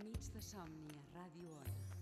Nits de somni a Ràdio Ona.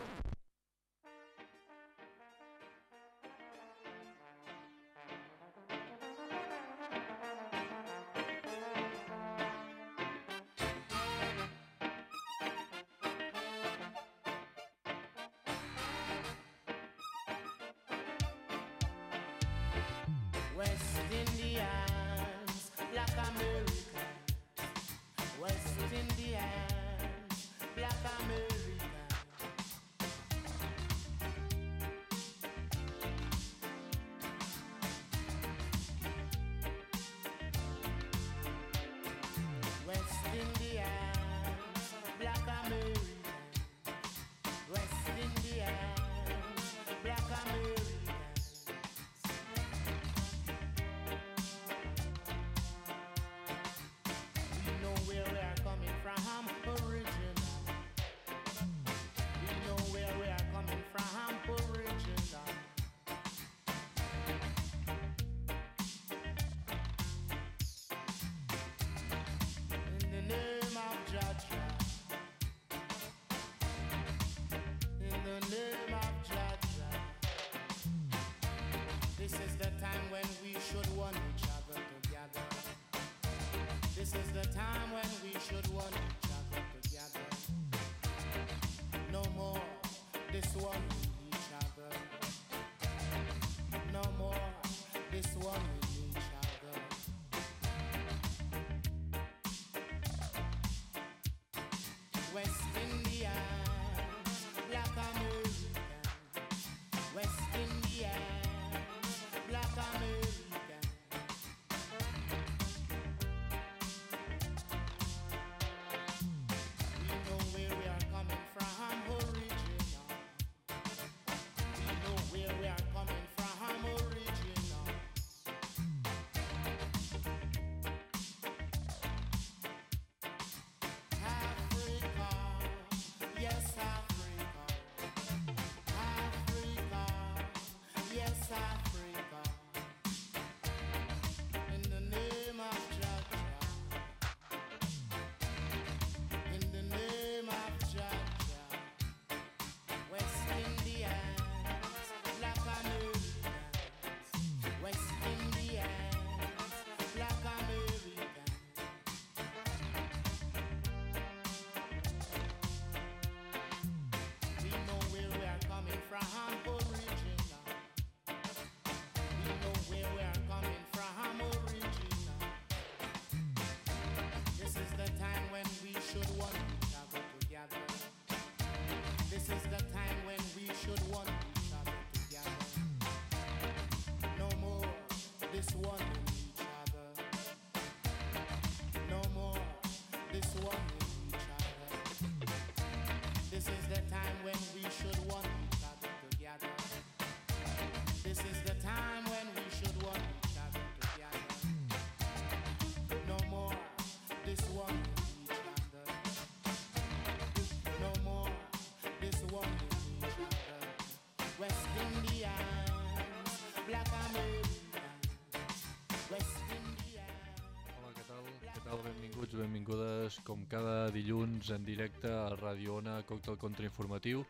Benvingudes, com cada dilluns en directe a Ràdio Ona, Còctel Contrainformatiu.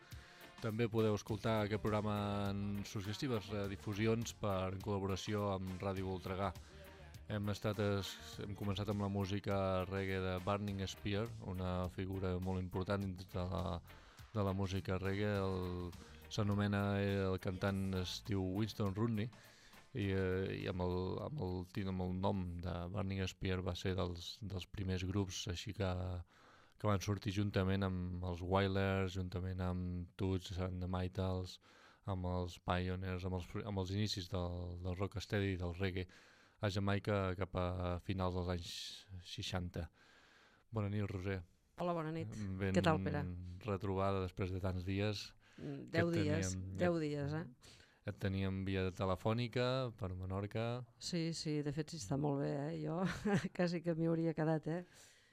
També podeu escoltar aquest programa en successives difusions per en col·laboració amb Ràdio Voltregà. Hem, estat, es- hem començat amb la música reggae de Burning Spear, una figura molt important dins de la, de la música reggae, s'anomena, eh, el cantant diu Winston Rooney, i, eh, i amb, el, amb, el, amb el nom de Burning Spear va ser dels, dels primers grups així que, que van sortir juntament amb els Wailers, juntament amb Toots and the Maytals, amb els Pioneers, amb els, amb els inicis del, del rocksteady i del reggae a Jamaica cap a finals dels anys 60. Bona nit, Roser. Hola, bona nit. Ben Què tal, Pere? retrobada després de tants dies. Mm, que Deu dies, teníem- deu dies, eh? Et teníem via telefònica per Menorca Sí, sí, de fet sí està molt bé, eh? Jo quasi que m'hi hauria quedat, eh?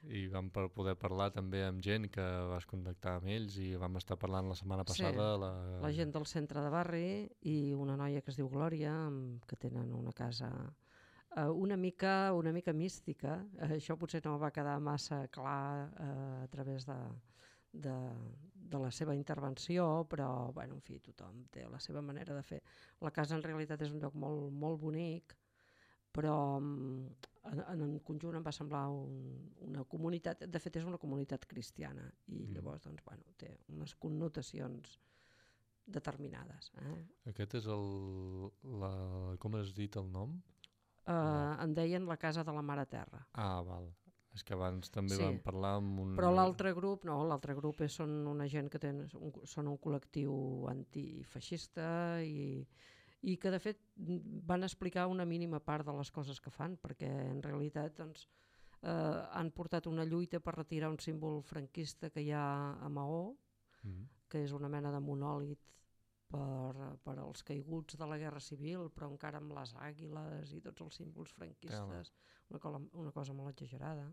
i vam per poder parlar també amb gent que vas contactar amb ells i vam estar parlant la setmana Sí, passada la, La gent del centre de barri i una noia que es diu Glòria, que tenen una casa eh, una mica una mica mística. Eh, això potser no va quedar massa clar eh, a través de, de, de la seva intervenció, però bueno, en fi, tothom té la seva manera de fer. La casa en realitat és un lloc molt, molt bonic, però mm, en, en en conjunt em va semblar un, una comunitat, de fet és una comunitat cristiana i Mm. llavors doncs, bueno, té unes connotacions determinades. Eh? Aquest és el... La, com has dit el nom? Uh, en deien la casa de la Mare Terra. Ah, val. És que abans també Sí. vam parlar amb un... Però l'altre grup, no, l'altre grup és, són una gent que ten, un, són un col·lectiu antifeixista i, i que de fet van explicar una mínima part de les coses que fan, perquè en realitat doncs, eh, han portat una lluita per retirar un símbol franquista que hi ha a Maó, Mm. que és una mena de monòlit per, per als caiguts de la Guerra Civil, però encara amb les àguiles i tots els símbols franquistes, una cosa, una cosa molt exagerada.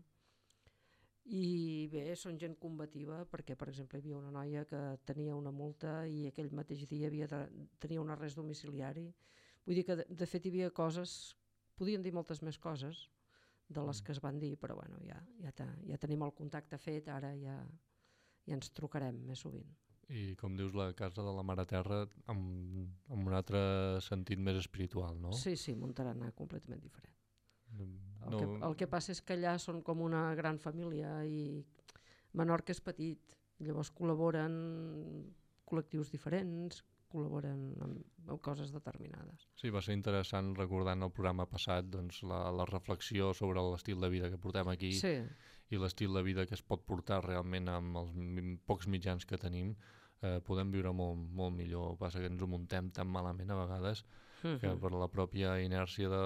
I bé, són gent combativa perquè, per exemple, hi havia una noia que tenia una multa i aquell mateix dia havia de, tenia un arrest domiciliari. Vull dir que, de, de fet, hi havia coses, podien dir moltes més coses de les Mm. que es van dir, però bueno, ja, ja, te, ja tenim el contacte fet, ara ja, ja ens trucarem més sovint. I com dius, la casa de la Mare Terra amb, amb un altre sentit més espiritual, no? Sí, sí, Montaranà completament diferent. El, no, que, el que passa és que allà són com una gran família i Menorca és petit, llavors col·laboren col·lectius diferents, col·laboren amb, amb coses determinades. Sí, va ser interessant recordant el programa passat doncs, la, la reflexió sobre l'estil de vida que portem aquí Sí, i l'estil de vida que es pot portar realment amb els pocs mitjans que tenim eh, podem viure molt, molt millor. Passa que ens ho muntem tan malament a vegades que Mhm. per la pròpia inèrcia de,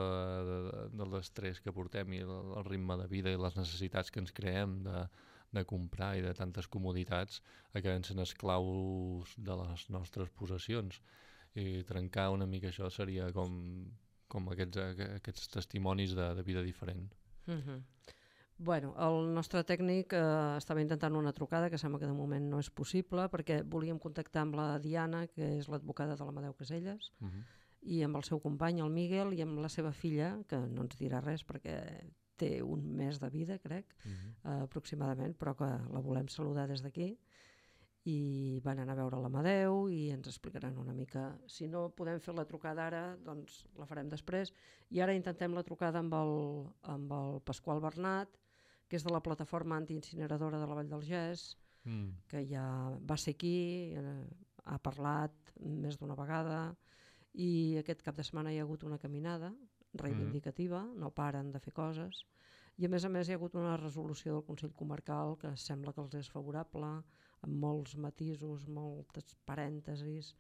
de, de l'estrès que portem i el, el ritme de vida i les necessitats que ens creem de, de comprar i de tantes comoditats acabem sent esclaus de les nostres possessions i trencar una mica això seria com, com aquests, aqu- aquests testimonis de, de vida diferent. Mhm. Bueno, el nostre tècnic eh, estava intentant una trucada que sembla que de moment no és possible perquè volíem contactar amb la Diana, que és l'advocada de l'Amadeu Caselles, Uh -huh. I amb el seu company, el Miguel, i amb la seva filla, que no ens dirà res perquè té un mes de vida, crec, Uh -huh. eh, aproximadament, però que la volem saludar des d'aquí. I van anar a veure l'Amadeu i ens explicaran una mica. Si no podem fer la trucada ara, doncs la farem després. I ara intentem la trucada amb el, amb el Pasqual Bernat, que és de la plataforma antiincineradora de la Vall del Gès, Mm. que ja va ser aquí, eh, ha parlat més d'una vegada i aquest cap de setmana hi ha hagut una caminada reivindicativa, no paren de fer coses i a més a més hi ha hagut una resolució del Consell Comarcal que sembla que els és favorable amb molts matisos, moltes parèntesis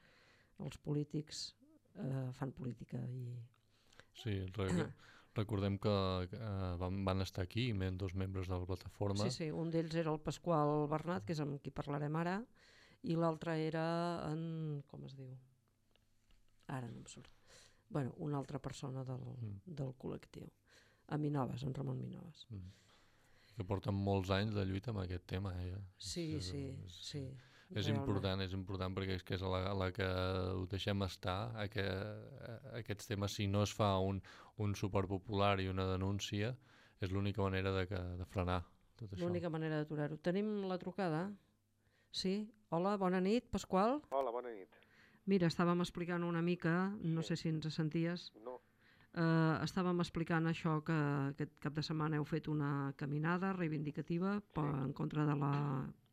els polítics eh, fan política i Sí, re recordem que eh, van, van estar aquí men, dos membres de la plataforma. Sí, sí, un d'ells era el Pasqual Bernat, que és amb qui parlarem ara, i l'altre era en... com es diu? Ara no em surt. bueno, una altra persona del, Mm. del col·lectiu. A Minoves, en Ramon Minoves. Mm. Que porten molts anys de lluita amb aquest tema. Eh? Sí, És- sí, és- sí. És realment. important, és important perquè és que és a la, la que ho deixem estar, a que a, aquests temes, si no es fa un, un suport popular i una denúncia, és l'única manera de, que, de frenar tot això. L'única manera d'aturar-ho. Tenim la trucada? Sí? Hola, bona nit, Pasqual. Hola. Mira, estàvem explicant una mica, no sé si ens senties, No, eh, estàvem explicant això que aquest cap de setmana heu fet una caminada reivindicativa per, en contra de la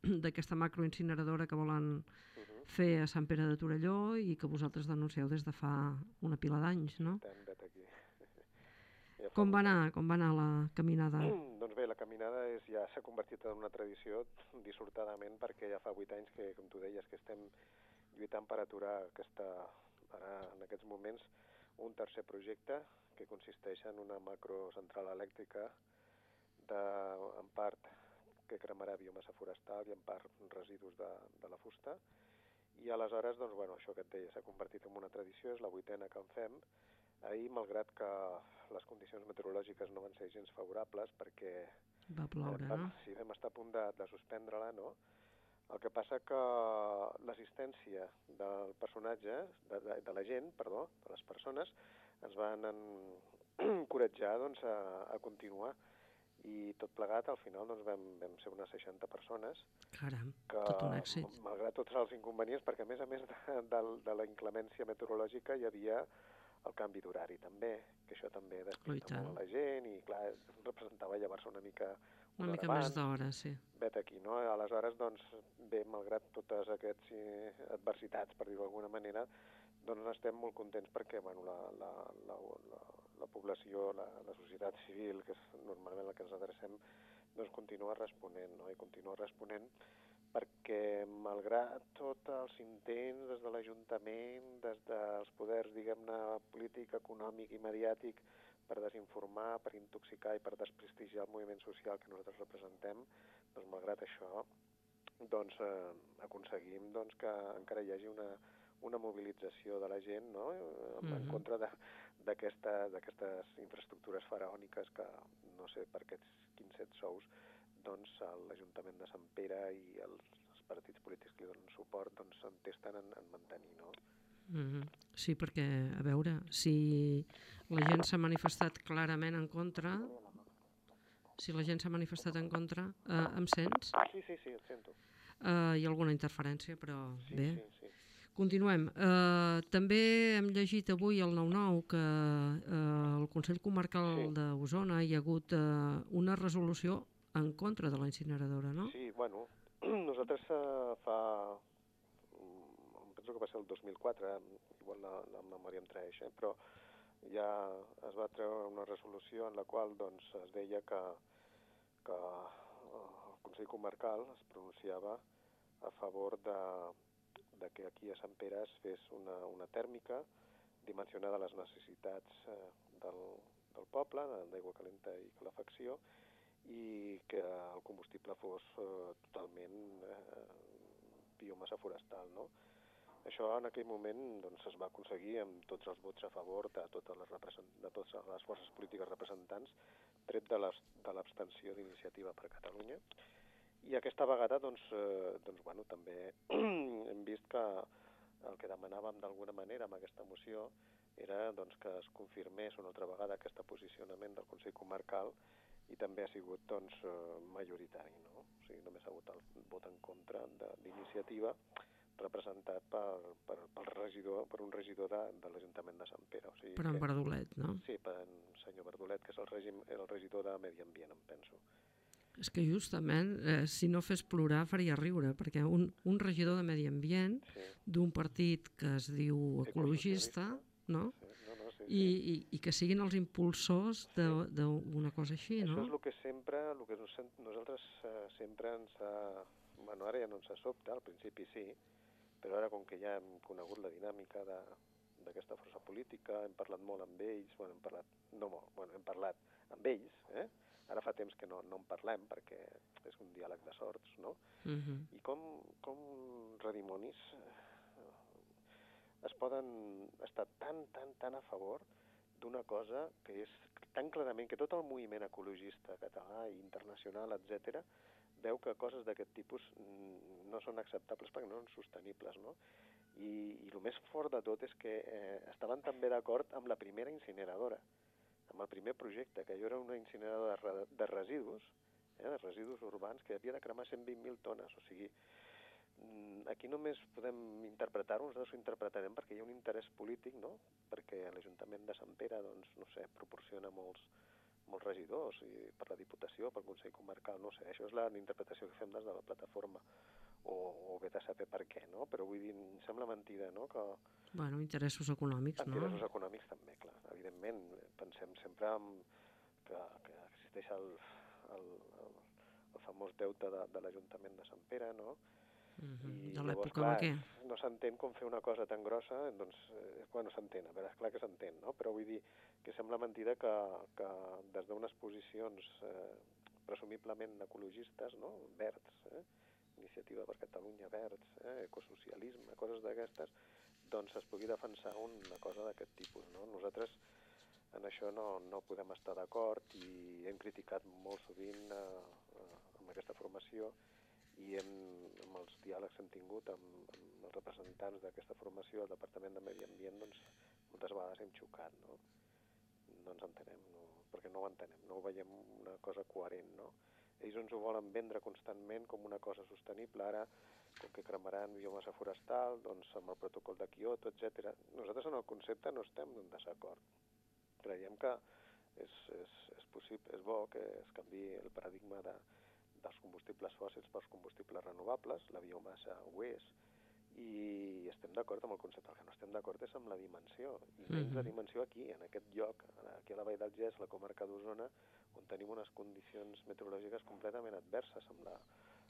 d'aquesta macroincineradora que volen uh fer a Sant Pere de Torelló i que vosaltres denuncieu des de fa una pila d'anys, no? Vet aquí. Ja Com va anar, com va anar la caminada? doncs bé, la caminada és, ja s'ha convertit en una tradició dissortadament perquè ja fa vuit anys que, com tu deies, que estem lluitant per aturar aquesta, ara en aquests moments, un tercer projecte que consisteix en una macrocentral elèctrica de, en part que cremarà biomassa forestal i en part residus de, de la fusta. I aleshores, doncs, bueno, això que et deia, s'ha convertit en una tradició, és la vuitena que en fem. Ahir, malgrat que les condicions meteorològiques no van ser gens favorables, perquè Va ploure, vam, no? sí, vam estar a punt de, de suspendre-la, no? El que passa que l'assistència del personatge, de, de, de la gent, perdó, de les persones, ens van en, encoratjar doncs, a, a continuar. I tot plegat, al final, doncs, vam, vam ser unes 60 persones, Caram, que, tot un èxit. malgrat tots els inconvenients, perquè a més a més de, de, de la inclemència meteorològica hi havia el canvi d'horari també, que això també tant. molt la gent i clar, representava llevar-se una mica Una mica més abans, d'hora, sí. vet aquí, no? Aleshores, doncs, bé, malgrat totes aquestes adversitats, per dir-ho d'alguna manera, doncs estem molt contents perquè, bueno, la, la, la, la, la població, la, la societat civil, que és normalment la que ens adrecem, doncs continua responent, no? I continua responent perquè, malgrat tots els intents des de l'Ajuntament, des dels poders, diguem-ne, polític, econòmic i mediàtic, per desinformar, per intoxicar i per desprestigiar el moviment social que nosaltres representem, doncs malgrat això, doncs eh, aconseguim doncs, que encara hi hagi una, una mobilització de la gent no? en, en Mhm. contra de- d'aquesta- d'aquestes infraestructures faraòniques que no sé per aquests 15 sous doncs l'Ajuntament de Sant Pere i els, els partits polítics que li donen suport doncs s'entesten en, en mantenir. No? Mhm. Sí, perquè, a veure, si la gent s'ha manifestat clarament en contra, si la gent s'ha manifestat en contra, eh, em sents? Sí, sí, sí, el sento. Eh, hi ha alguna interferència, però Sí, bé. sí, sí. Continuem. Eh, també hem llegit avui al 9-9 que eh, al Consell Comarcal Sí. d'Osona hi ha hagut eh, una resolució en contra de la incineradora, no? Sí, bueno, nosaltres eh, fa... penso que va ser el 2004, eh, igual la, la memòria em traeix, eh, però ja es va treure una resolució en la qual doncs, es deia que, que eh, el Consell Comarcal es pronunciava a favor de, de que aquí a Sant Pere es fes una, una tèrmica dimensionada a les necessitats eh, del, del poble, d'aigua calenta i calefacció, i que el combustible fos eh, totalment eh, biomassa forestal, no? Això en aquell moment doncs, es va aconseguir amb tots els vots a favor de totes les, de totes les forces polítiques representants, tret de l'abs- de l'abstenció d'iniciativa per Catalunya. I aquesta vegada doncs, eh, doncs, bueno, també hem vist que el que demanàvem d'alguna manera amb aquesta moció era doncs, que es confirmés una altra vegada aquest posicionament del Consell Comarcal i també ha sigut doncs, eh, majoritari. No? O sigui, només ha hagut el vot en contra d'iniciativa representat per, per, pel regidor, per un regidor de, de l'Ajuntament de Sant Pere. O sigui Per en que, Verdolet, no? sí, per en senyor Verdolet, que és el, règim, el regidor de Medi Ambient, em penso. És que justament, eh, si no fes plorar, faria riure, perquè un, un regidor de Medi Ambient Sí, d'un partit que es diu ecologista, no? sí, no, no, sí, I, sí. i, i que siguin els impulsors de- d'una cosa així, Això no? és el que sempre, el que nos- nosaltres eh, sempre ens ha... Bueno, ara ja no ens sobta, al principi sí, però ara com que ja hem conegut la dinàmica de d'aquesta força política, hem parlat molt amb ells, bueno, hem parlat, no molt, bueno, hem parlat amb ells, eh? Ara fa temps que no, no en parlem perquè és un diàleg de sorts, no? Uh -huh. I com, com redimonis eh, es poden estar tan, tan, tan a favor d'una cosa que és tan clarament que tot el moviment ecologista català i internacional, etc veu que coses d'aquest tipus mm, no són acceptables perquè no són sostenibles, no? I, i el més fort de tot és que eh, estaven també d'acord amb la primera incineradora, amb el primer projecte, que allò era una incineradora de, re- de residus, eh, de residus urbans, que havia de cremar 120.000 tones. O sigui, mm, aquí només podem interpretar-ho, nosaltres ho interpretarem perquè hi ha un interès polític, no? perquè l'Ajuntament de Sant Pere, doncs, no sé, proporciona molts, molts regidors i per la Diputació, pel Consell Comarcal, no sé, això és la interpretació que fem des de la plataforma. o, o bé de saber per què, no? Però vull dir, em sembla mentida, no?, que Bueno, interessos econòmics, no? interessos econòmics també, clar. Evidentment, pensem sempre en que, que existeix el, el, el, el famós deute de, de l'Ajuntament de Sant Pere, no? I De l'època clar, Baquer. No s'entén com fer una cosa tan grossa, doncs, eh, bueno, s'entén, a veure, és clar que s'entén, no? Però vull dir que sembla mentida que, que des d'unes posicions eh, presumiblement ecologistes, no? Verds, eh? Iniciativa per Catalunya Verds, eh? ecosocialisme, coses d'aquestes, doncs es pugui defensar una cosa d'aquest tipus, no? Nosaltres en això no, no podem estar d'acord i hem criticat molt sovint eh, eh, amb aquesta formació i hem, amb els diàlegs que hem tingut amb, amb els representants d'aquesta formació al Departament de Medi Ambient, doncs moltes vegades hem xocat, no? No ens entenem, no? perquè no ho entenem, no ho veiem una cosa coherent, no? Ells ens ho volen vendre constantment com una cosa sostenible, ara, com que cremaran biomassa forestal, doncs amb el protocol de Kyoto, etc. Nosaltres en el concepte no estem en desacord. Creiem que és, és, és possible, és bo que es canvi el paradigma de, dels combustibles fòssils pels combustibles renovables, la biomassa ho és, i estem d'acord amb el concepte. El que no estem d'acord és amb la dimensió, i menys la Mhm. dimensió aquí, en aquest lloc, aquí a la Vall del Gès, la comarca d'Osona, on tenim unes condicions meteorològiques completament adverses amb la,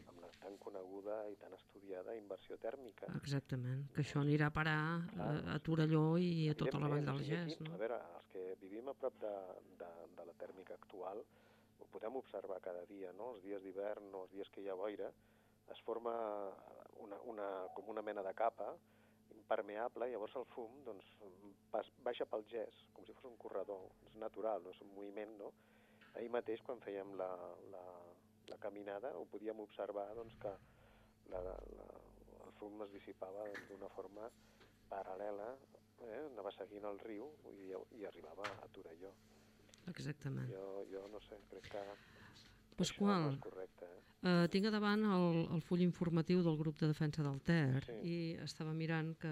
amb la tan coneguda i tan estudiada inversió tèrmica. Exactament, que això anirà a parar Clar. a, a Torelló i a tota la Vall del Gès, no? A veure, els que vivim a prop de, de, de la tèrmica actual, podem observar cada dia, no? Els dies d'hivern o els dies que hi ha boira, es forma una, una, com una mena de capa impermeable i llavors el fum doncs, pas, baixa pel gès, com si fos un corredor. És natural, no és un moviment, no? Ahir mateix, quan fèiem la, la, la caminada, ho podíem observar doncs, que la, la, el fum es dissipava doncs, d'una forma paral·lela, eh? anava seguint el riu i, i arribava a Torelló. Exactament. Jo, jo no sé, crec que Pasqual. no correcte. Eh? Uh, tinc a davant el, el full informatiu del grup de defensa del Ter Sí. i estava mirant que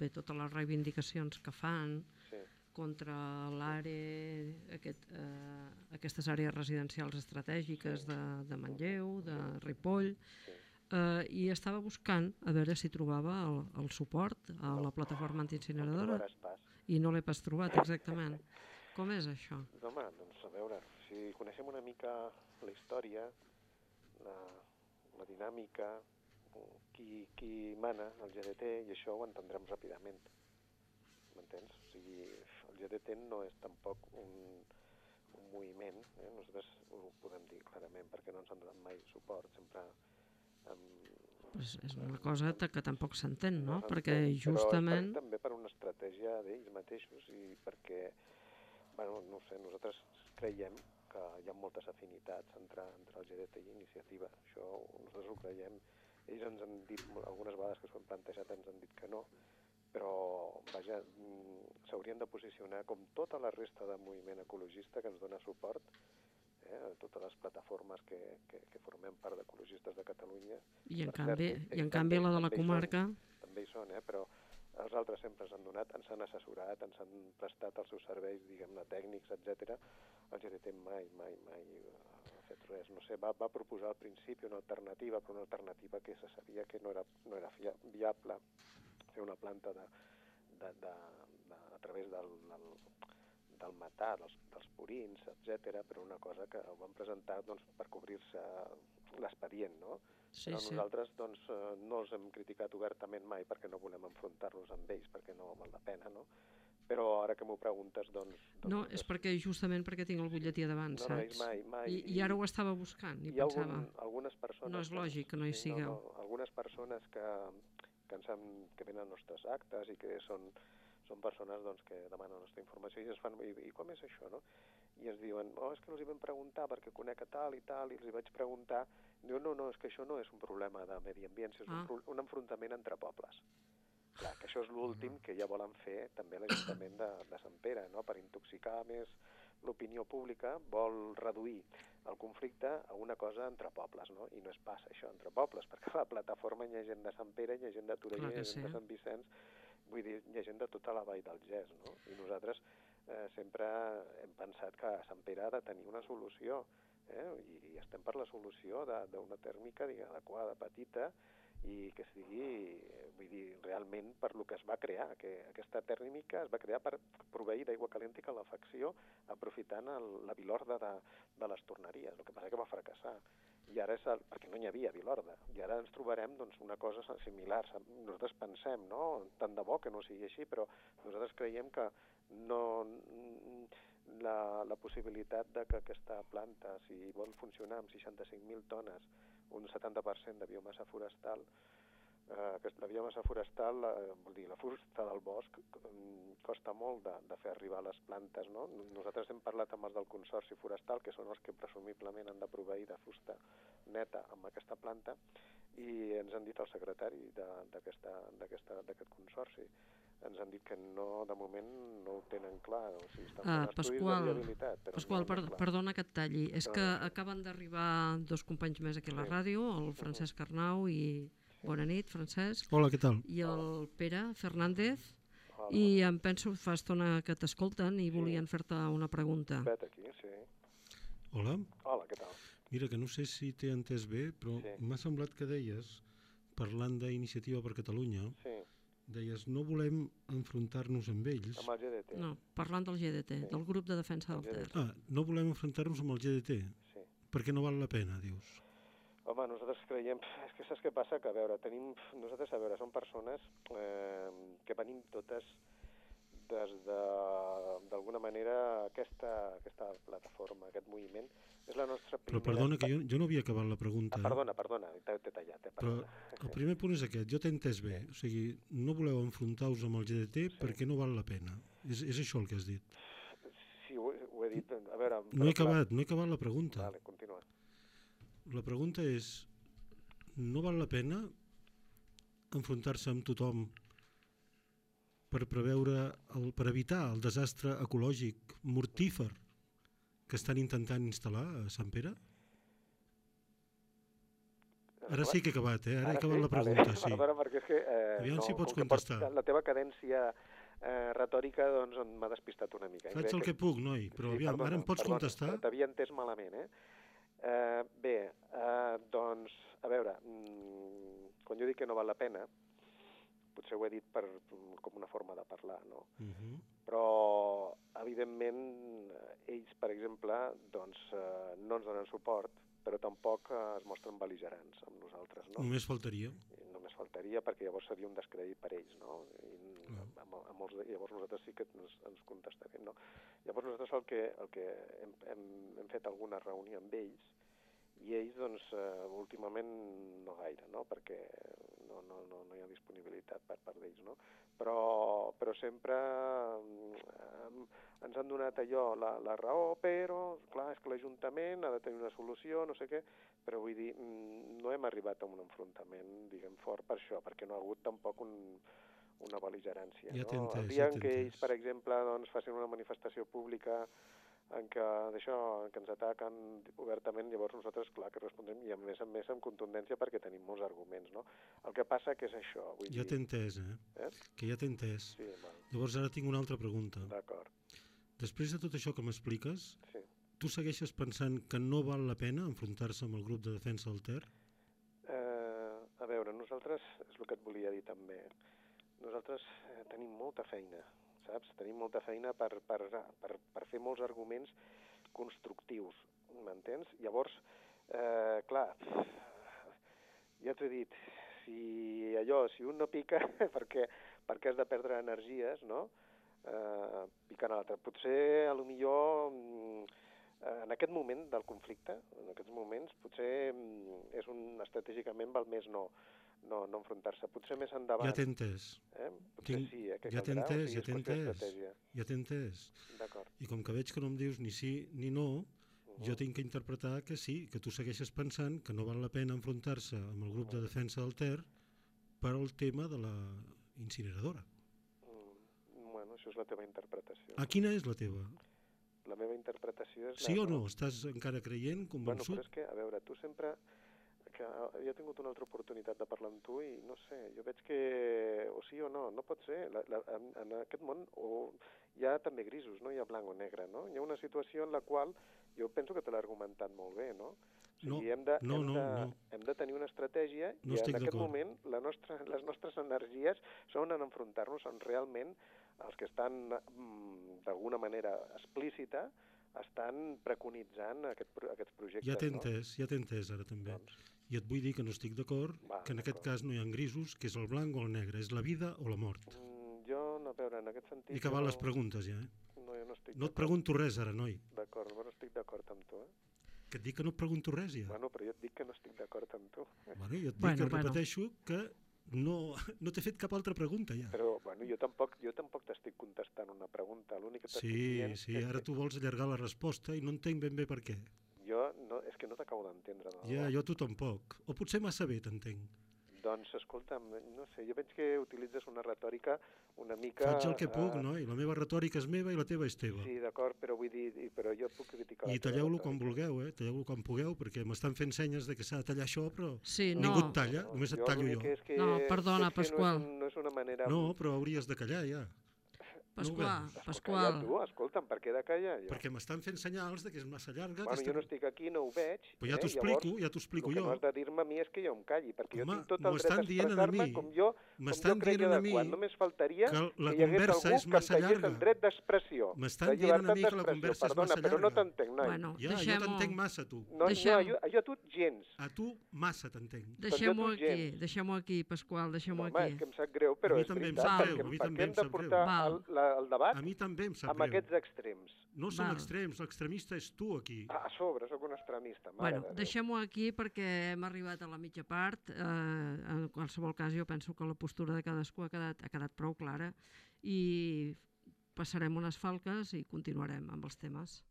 bé, totes les reivindicacions que fan Sí, contra l'àrea, aquest, uh, aquestes àrees residencials estratègiques de, de Manlleu, de Ripoll, sí. uh, i estava buscant a veure si trobava el, el suport a la plataforma No antiincineradora pas. i no l'he pas trobat exactament. Com és això? Home, doncs a veure, si coneixem una mica la història, la, la dinàmica, qui, qui mana el GDT, i això ho entendrem ràpidament. M'entens? O sigui, el GDT no és tampoc un, un moviment, eh? nosaltres ho podem dir clarament perquè no ens han donat mai suport, sempre amb, És, és una cosa que tampoc s'entén, no? s'entén, Perquè però justament... per, també per una estratègia d'ells mateixos i perquè, bueno, no sé, nosaltres creiem que hi ha moltes afinitats entre, entre el GDT i iniciativa. Això nosaltres ho creiem. Ells ens han dit algunes vegades que s'ho han plantejat, ens han dit que no, però, vaja, mm, s'haurien de posicionar com tota la resta de moviment ecologista que ens dona suport, eh, totes les plataformes que, que, que formem part d'ecologistes de Catalunya, I en per canvi, cert, i en canvi la de la també hi són. comarca... també hi són, eh? però els altres sempre ens han donat, ens han assessorat, ens han prestat els seus serveis, diguem-ne, tècnics, etc. El GDT mai, mai, mai eh, ha fet res. No sé, va, va proposar al principi una alternativa, però una alternativa que se sabia que no era, no era viable fer una planta de, de, de, de, a través del, del, del metà, dels, dels purins, etc. però una cosa que ho van presentar doncs, per cobrir-se l'expedient, no? Sí, però sí. nosaltres doncs, eh, no els hem criticat obertament mai perquè no volem enfrontar-nos amb ells, perquè no val la pena, no? Però ara que m'ho preguntes, doncs... doncs No, és perquè justament perquè tinc el butlletí davant, No, no, saps? mai, mai. I, I ara ho estava buscant i ha pensava... algun, algunes persones... no és lògic que no hi sí, sigueu. No, no, algunes persones que, que, ens han, que venen als nostres actes i que són, són persones doncs, que demanen la nostra informació i ens fan, i, i com és això, no? I ens diuen, oh, és que els hi vam preguntar perquè conec a tal i tal, i els hi vaig preguntar. Diu, no, no, és que això no és un problema de medi ambient, és Ah. un, un enfrontament entre pobles. Clar, que això és l'últim que ja volen fer també l'Ajuntament de, de Sant Pere, no? per intoxicar més l'opinió pública, vol reduir el conflicte a una cosa entre pobles, no? i no és pas això entre pobles, perquè a la plataforma hi ha gent de Sant Pere, hi ha gent de Torelló, hi ha gent de sí. Sant Vicenç, vull dir, ha gent de tota la vall del Gès, no? i nosaltres eh, sempre hem pensat que Sant Pere ha de tenir una solució, eh? I, i estem per la solució d'una tèrmica diguem, adequada, petita, i que sigui, vull dir, realment per lo que es va crear, que aquesta tèrmica es va crear per proveir d'aigua calenta i calefacció aprofitant el, la vilorda de, de les torneries, el que passa que va fracassar. I ara és el, perquè no n'hi havia vilorda. I ara ens trobarem doncs, una cosa similar. Nosaltres pensem, no? tant de bo que no sigui així, però nosaltres creiem que no, la, la possibilitat de que aquesta planta, si vol funcionar amb 65.000 tones, un 70% de biomassa forestal, eh, que la biomassa forestal, eh, vol dir, la fusta del bosc, mm, costa molt de, de fer arribar les plantes. No? Nosaltres hem parlat amb els del Consorci Forestal, que són els que presumiblement han de proveir de fusta neta amb aquesta planta, i ens han dit el secretari d'aquest consorci ens han dit que no, de moment no ho tenen clar, o sigui, estan ah, fent Pasqual, de viabilitat. Però Pasqual, no per, perdona que et talli, és que acaben d'arribar dos companys més aquí a la Sí. ràdio, el Francesc Arnau i... Bona nit, Francesc. Hola, què tal? I el Pere Fernández. Hola. I em penso fa estona que t'escolten i volien fer-te una pregunta. Vet aquí, sí. Hola. Hola, què tal? Mira, que no sé si t'he entès bé, però Sí. m'ha semblat que deies, parlant d'Iniciativa per Catalunya, Sí, deies no volem enfrontar-nos amb ells. amb el GDT. No, parlant del GDT, del grup de defensa del El Ter. Ah, no volem enfrontar-nos amb el GDT, Sí. perquè no val la pena, dius. Home, nosaltres creiem... És que saps què passa? Que, a veure, tenim... Nosaltres, a veure, som persones eh, que venim totes des de, d'alguna manera, aquesta, aquesta plataforma, aquest moviment, és la nostra Però primera... perdona, que jo, jo no havia acabat la pregunta. Ah, perdona, perdona, t'he tallat, eh? Però el primer punt és aquest, jo t'he entès bé. O sigui, no voleu enfrontar-vos amb el GDT perquè no val la pena. És, és això el que has dit. Sí, ho, he- ho he dit... A veure... No però he acabat, no he acabat la pregunta. Vale. La pregunta és, no val la pena enfrontar-se amb tothom per preveure, el, per evitar el desastre ecològic mortífer que estan intentant instal·lar a Sant Pere? Ara sí que he acabat, eh? Ara, he acabat sí? la pregunta, vale. sí. Perdona, perquè és que... Eh, Aviam si pots que contestar. La teva cadència eh, retòrica doncs, m'ha despistat una mica. Faig el que puc, noi, però aviam, ara em pots perdona, contestar? però T'havia entès malament, eh? Eh bé, eh, doncs, a veure, mm, quan jo dic que no val la pena, potser ho he dit per, com una forma de parlar, no? Uh -huh. Però, evidentment, ells, per exemple, doncs, eh, no ens donen suport, però tampoc eh, es mostren beligerants amb nosaltres, no? Només faltaria. Només faltaria perquè llavors seria un descrèdit per ells, no? I Clar. amb, amb els, llavors nosaltres sí que ens, ens contestarem, no? Llavors nosaltres el que, el que hem, hem, hem fet alguna reunió amb ells i ells, doncs, eh, últimament no gaire, no? Perquè no, no, no, no hi ha disponibilitat per part d'ells, no? Però, però sempre eh, ens han donat allò, la, la raó, però, clar, és que l'Ajuntament ha de tenir una solució, no sé què, però vull dir, mm, no hem arribat a un enfrontament, diguem, fort per això, perquè no ha hagut tampoc un, una bel·ligerància. Ja no? El dia ja en què ells, per exemple, doncs, facin una manifestació pública en què d'això, en què ens ataquen obertament, llavors nosaltres, clar, que respondrem, i a més a més amb contundència perquè tenim molts arguments, no? El que passa que és això, vull Ja dir... t'he entès, eh? Eh? Que ja t'he entès. Sí, val, Llavors ara tinc una altra pregunta. d'acord, Després de tot això que m'expliques, sí. tu segueixes pensant que no val la pena enfrontar-se amb el grup de defensa del Ter? Eh, a veure, nosaltres, és el que et volia dir també, nosaltres eh, tenim molta feina, saps? Tenim molta feina per, per, per, per fer molts arguments constructius, m'entens? Llavors, eh, clar, ja t'ho he dit, si allò, si un no pica perquè, perquè has de perdre energies, no?, eh, picant a l'altre. Potser, a lo millor, mm, en aquest moment del conflicte, en aquests moments, potser mm, és un, estratègicament val més no, no, no enfrontar-se. Potser més endavant. Ja t'he entès, eh? Potser tinc- sí, eh? que ja t'he entès, ja t'he entès. ja t'he entès. D'acord. I com que veig que no em dius ni sí ni no, jo tinc que interpretar que sí, que tu segueixes pensant que no val la pena enfrontar-se amb el grup de defensa del Ter per al tema de la incineradora. Mm, bueno, això és la teva interpretació. Ah, quina és la teva? La meva interpretació és... Sí la, o no? Estàs encara creient, Bueno, però convençut? és que, a veure, tu sempre... que ja he tingut una altra oportunitat de parlar amb tu i no sé, jo veig que o sí o no, no pot ser. La, la, en, en aquest món o hi ha també grisos, no hi ha blanc o negre, no? Hi ha una situació en la qual jo penso que te l'he argumentat molt bé, no? O No, sigui, hem, de, no, hem, no, de, no. hem de tenir una estratègia No i en aquest moment la nostra, les nostres energies són en enfrontar-nos en realment els que estan mm, d'alguna manera explícita estan preconitzant aquest, aquests projectes. Ja t'he no? entès, ja t'he entès ara també. Doncs, I et vull dir que no estic d'acord, que en aquest cas no hi ha grisos, que és el blanc o el negre, és la vida o la mort. mm, jo, no, a veure, en aquest sentit... I acabar jo les no, preguntes ja, eh? No, jo no estic No et pregunto res ara, noi. D'acord, bueno, estic d'acord amb tu, eh? Que et dic que no et pregunto res ja. Bueno, però jo et dic que no estic d'acord amb tu. Bueno, jo et dic Bueno, que bueno. repeteixo que no, no t'he fet cap altra pregunta ja. Però, bueno, jo tampoc, jo tampoc t'estic contestant una pregunta. L'únic que t'estic Sí, dient sí, és ara que tu vols allargar la resposta i no entenc ben bé per què. jo no, és que no t'acabo d'entendre. de Ja, jo tu tampoc. O potser massa bé t'entenc. Doncs, escolta'm, no sé, jo veig que utilitzes una retòrica una mica... Faig el que puc, eh, noi. La meva retòrica és meva i la teva és teva. Sí, d'acord, però vull dir, i- però jo puc criticar I talleu-lo quan retòrica. vulgueu, eh? Talleu-lo quan pugueu, perquè m'estan fent senyes de que s'ha de tallar això, però Sí, no. ningú et talla, No, només et jo tallo jo. que és que No, perdona, Pasqual. No és, un, no és una manera... No, però hauries de callar ja. Pasqual, veus? Pasqual. Calla tu, escolta'm, per què he de callar jo? Perquè m'estan fent senyals de que és massa llarga. Bueno, jo no estic aquí, no ho veig. Però ja eh? t'ho explico, ja t'ho explico el que jo. no has de dir-me a mi és que jo em calli, perquè Home, jo tinc tot el dret a expressar-me com jo, com M'estan jo a mi adequat. Només faltaria que la que hi hagués algú és que em llarga. el dret d'expressió. M'estan de dient a mi que la conversa és Perdona, massa però no llarga. t'entenc, noi. Bueno, Ja, jo deixem-ho t'entenc massa, tu. no, deixem- no, jo, jo a tu gens. A tu massa t'entenc. Deixem-ho tu aquí, deixem-ho aquí, Pasqual, deixem-ho Home, és aquí. que em sap greu, però mi és també em veritat, sap perquè, greu, a mi per també què em hem de sap portar greu. la, el debat A mi també em sap amb greu. aquests extrems? No són Val. extrems, l'extremista és tu aquí. A, a sobre, sóc un extremista, mare Bueno, de deixem-ho aquí perquè hem arribat a la mitja part. Eh, en qualsevol cas, jo penso que la postura de cadascú ha quedat, ha quedat prou clara i passarem unes falques i continuarem amb els temes.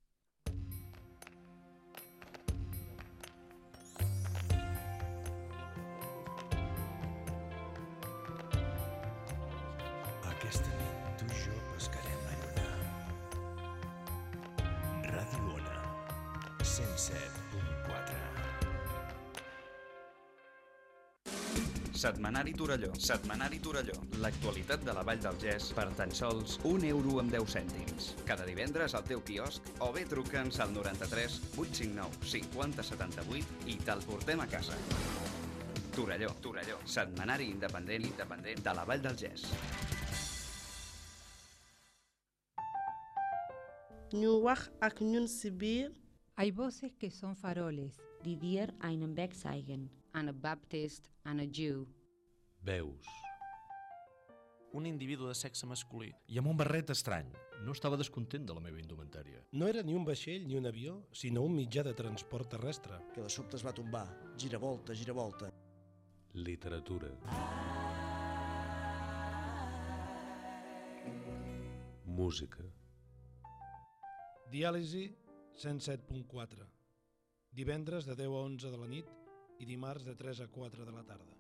Setmanari Torelló. Setmanari Torelló. L'actualitat de la Vall del Gès per tan sols un euro amb 10 cèntims. Cada divendres al teu quiosc o bé truca'ns al 93 859 50 78 i te'l portem a casa. Torelló. Torelló. Setmanari independent independent de la Vall del Gès. ñu wax ak ñun ci biir Hay voces que son faroles. Die dir einen Weg zeigen. An a Baptist and a Jew. Veus. Un individu de sexe masculí i amb un barret estrany. No estava descontent de la meva indumentària. No era ni un vaixell ni un avió, sinó un mitjà de transport terrestre. Que de sobte es va tombar. Giravolta, giravolta. Literatura. Música. Diàlisi 107.4. Divendres de 10 a 11 de la nit i dimarts de 3 a 4 de la tarda.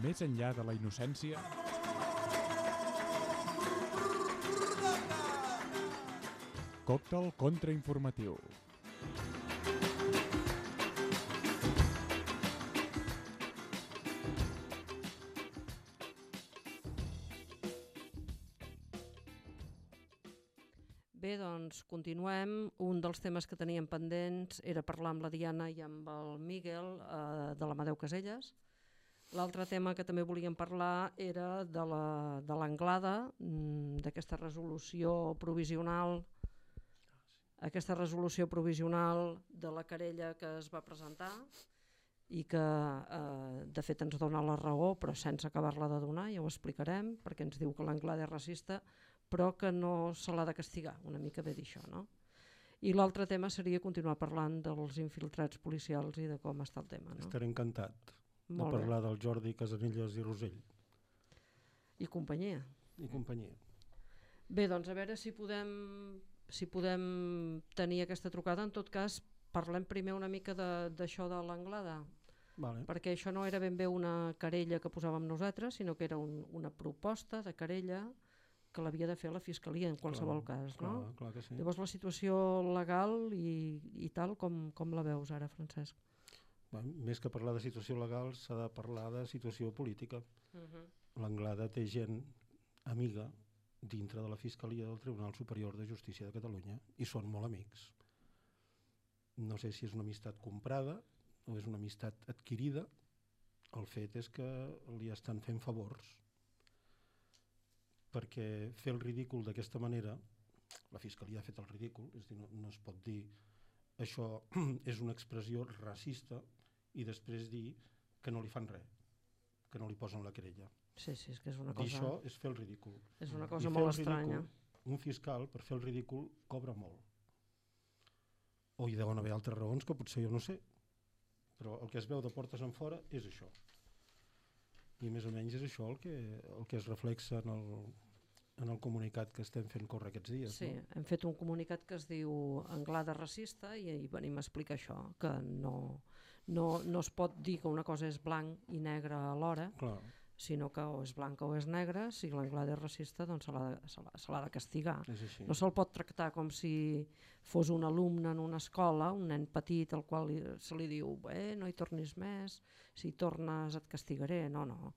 Més enllà de la innocència, còctel contrainformatiu. Doncs continuem. Un dels temes que teníem pendents era parlar amb la Diana i amb el Miguel eh, de l'Amadeu Caselles. L'altre tema que també volíem parlar era de la- l'anglada, mm, d'aquesta resolució provisional aquesta resolució provisional de la querella que es va presentar i que eh, de fet ens dona la raó però sense acabar-la de donar, ja ho explicarem perquè ens diu que l'anglada és racista però que no se l'ha de castigar, una mica bé dir això, no? I l'altre tema seria continuar parlant dels infiltrats policials i de com està el tema, no? Estaré encantat Molt de bé. parlar del Jordi Casanelles i Rosell I companyia. i companyia. Bé, doncs a veure si podem, si podem tenir aquesta trucada. En tot cas, parlem primer una mica de- d'això de, de l'anglada, Vale. perquè això no era ben bé una querella que posàvem nosaltres, sinó que era un, una proposta de querella que l'havia de fer la Fiscalia en qualsevol Clar, cas. No? clar, clar que sí. Llavors la situació legal i, i tal, com, com la veus ara, Francesc? Bueno, més que parlar de situació legal, s'ha de parlar de situació política. Mhm. L'Anglada té gent amiga dintre de la Fiscalia del Tribunal Superior de Justícia de Catalunya i són molt amics. no sé si és una amistat comprada o és una amistat adquirida, el fet és que li estan fent favors perquè fer el ridícul d'aquesta manera, la Fiscalia ha fet el ridícul, és dir, no, no es pot dir això és una expressió racista i després dir que no li fan res, que no li posen la querella. Sí, sí, és que és una cosa... això és fer el ridícul. És una I cosa molt ridícul, estranya. Un fiscal, per fer el ridícul, cobra molt. O hi deuen haver altres raons que potser jo no sé, però el que es veu de portes en fora és això. I més o menys és això el que, el que es reflexa en el, en el comunicat que estem fent córrer aquests dies. Sí, no? hem fet un comunicat que es diu Anglada racista i, i venim a explicar això, que no, no, no es pot dir que una cosa és blanc i negre alhora, Clar. Sinó que o és blanca o és negra, si l'Anglada és racista doncs se l'ha de, castigar. No se'l pot tractar com si fos un alumne en una escola, un nen petit al qual li, se li diu eh, no hi tornis més, si hi tornes et castigaré. No, no,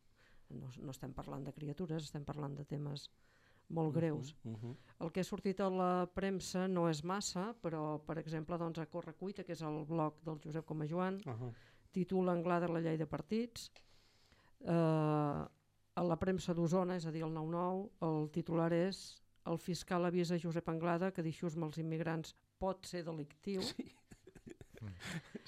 no, no estem parlant de criatures, estem parlant de temes molt greus. Uh -huh. El que ha sortit a la premsa no és massa, però, per exemple, doncs, a Correcuita, que és el blog del Josep Comajoan, uh -huh. titula Anglada la llei de partits. Eh, a la premsa d'Osona, és a dir, el 9-9, el titular és el fiscal avisa Josep Anglada que deixar-me els immigrants pot ser delictiu. Sí.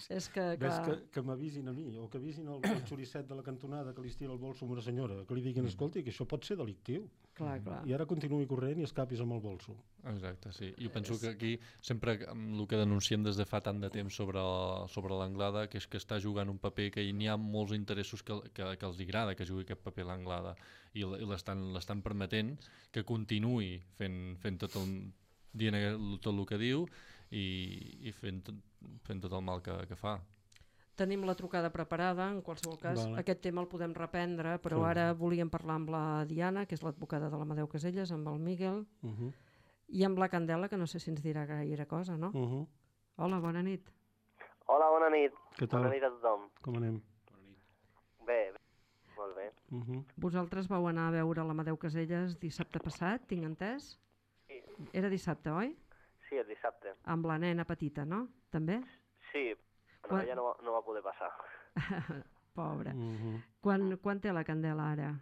És que, Ves clar, que, que m'avisin a mi, o que avisin el, el xoricet de la cantonada que li estira el bolso a una senyora, que li diguin, escolti, que això pot ser delictiu. Clar, clar. I ara continuï corrent i escapis amb el bolso. Exacte, sí. Jo penso que aquí sempre el que denunciem des de fa tant de temps sobre, sobre l'Anglada, que és que està jugant un paper que n'hi ha molts interessos que, que, que els agrada que jugui aquest paper l'Anglada i l'estan permetent que continuï fent, fent tot el, dient tot el que diu i, i fent, tot, fent tot el mal que, que fa. Tenim la trucada preparada, en qualsevol cas Vale. aquest tema el podem reprendre, però Sí. ara volíem parlar amb la Diana, que és l'advocada de l'Amadeu Caselles, amb el Miguel, Uh -huh. i amb la Candela, que no sé si ens dirà gaire cosa, no? Uh -huh. Hola, bona nit. Hola, bona nit. Què tal? Bona nit a tothom. Com anem? Bé, bé. molt bé. Uh -huh. Vosaltres vau anar a veure l'Amadeu Caselles dissabte passat, tinc entès? Sí. Era dissabte, oi? Sí, el dissabte. Amb la nena petita, no? També? Sí, però Quan- ella no, va- no va poder passar. Pobra. Uh -huh. Quan, quan té la Candela ara?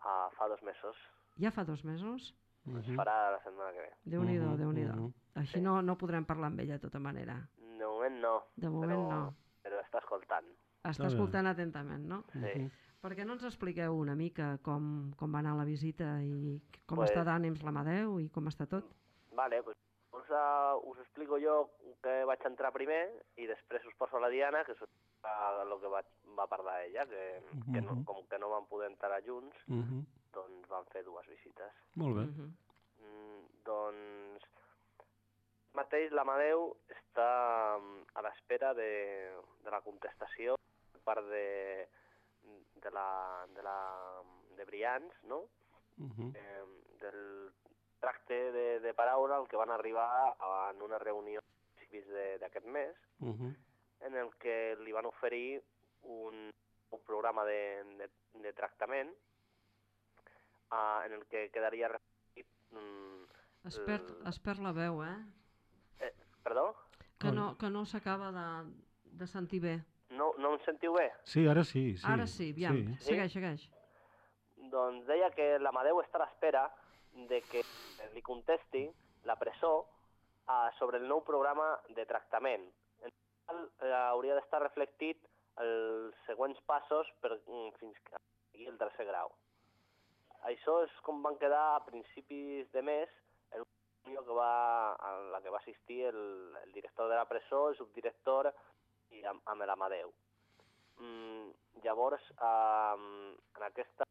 Ah, fa dos mesos. Ja fa dos mesos? Es farà la setmana que ve. Déu-n'hi-do, Mhm, Déu-n'hi-do. mhm. Així no, no podrem parlar amb ella de tota manera. De moment no. De moment però, no. Però està escoltant. Està escoltant atentament, no? Sí. Per què no ens expliqueu una mica com, com va anar la visita i com Pues- està d'ànims l'Amadeu i com està tot? Vale, pues, us, uh, us explico jo que vaig entrar primer i després us poso la Diana, que és el que vaig, va parlar ella, que, que no, Mhm. com que no van poder entrar junts, Uh -huh. doncs van fer dues visites. Molt bé. Mm, doncs mateix l'Amadeu està mm, a l'espera de, de la contestació per part de, de la, de la de Brians, no? Uh -huh. eh, del tracte de, de paraula al que van arribar en una reunió d'aquest mes, Uh -huh. en el que li van oferir un, un programa de, de, de tractament uh, en el que quedaria reflectit... Mm, Es perd, el- es perd la veu, eh? eh, perdó? Que no, que no s'acaba de, de sentir bé. No, no em sentiu bé? Sí, ara sí. sí. Ara sí, aviam, Sí. segueix, segueix. Doncs deia que l'Amadeu està a l'espera de que li contesti la presó uh, sobre el nou programa de tractament. En qual uh, hauria d'estar reflectit els següents passos per, mm, fins que sigui el tercer grau. Això és com van quedar a principis de mes en una reunió que va, a la que va assistir el, el director de la presó, el subdirector i amb, amb l'Amadeu. Mm, llavors, eh, en, aquesta,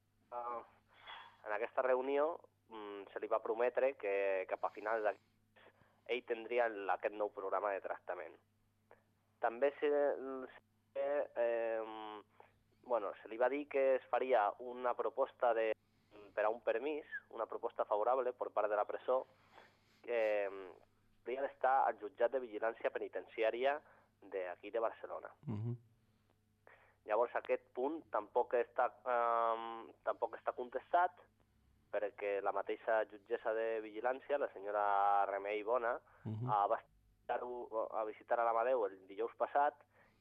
en aquesta reunió mm, se li va prometre que cap a finals mes ell tindria el, aquest nou programa de tractament. També se, se, eh, bueno, se li va dir que es faria una proposta de, per a un permís, una proposta favorable per part de la presó, que eh, hauria d'estar al jutjat de vigilància penitenciària d'aquí de Barcelona. Uh -huh. Llavors aquest punt tampoc està, eh, tampoc està contestat perquè la mateixa jutgessa de vigilància, la senyora Remei Bona, Mhm. uh -huh. va visitar-ho- a visitar a l'Amadeu el dijous passat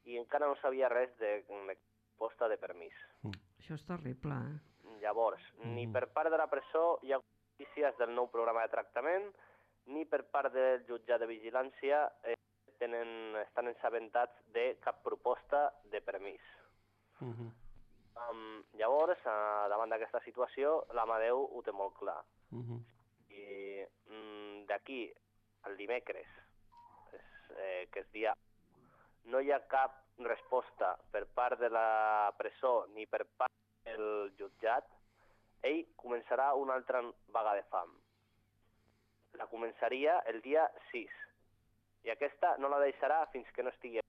i encara no sabia res de, de posta de permís. Això és terrible, eh? Llavors, ni Mhm. per part de la presó hi ha notícies del nou programa de tractament, ni per part del jutjat de vigilància eh, tenen, estan ensabentats de cap proposta de permís. Um, llavors, uh, davant d'aquesta situació, l'Amadeu ho té molt clar. I mm, d'aquí al dimecres, és, eh, que és dia, no hi ha cap resposta per part de la presó ni per part del jutjat, ell començarà una altra vaga de fam. La començaria el dia 6. I aquesta no la deixarà fins que no estigui...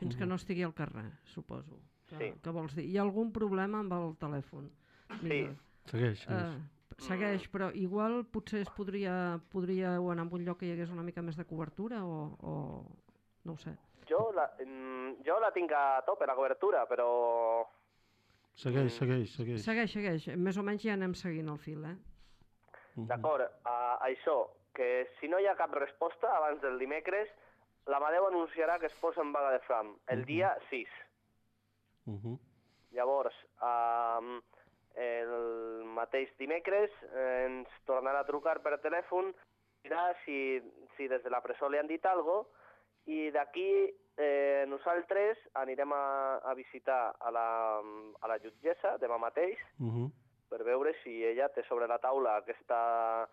Fins que no estigui al carrer, suposo. Que, Sí. que vols dir? Hi ha algun problema amb el telèfon? Miguel? Segueix, segueix. Eh, segueix, però igual potser es podria, podríeu anar a un lloc que hi hagués una mica més de cobertura o, o no ho sé. Jo la, mm, jo la tinc a tope, la cobertura, però Segueix, segueix, segueix. Segueix, segueix. Més o menys ja anem seguint el fil, eh? D'acord, a això, que si no hi ha cap resposta abans del dimecres, l'Amadeu anunciarà que es posa en vaga de fam el dia 6. Llavors, um, el mateix dimecres eh, ens tornarà a trucar per telèfon, dirà si, si des de la presó li han dit alguna cosa, i d'aquí eh, nosaltres anirem a, a visitar a la, a la jutgessa demà mateix per veure si ella té sobre la taula aquesta,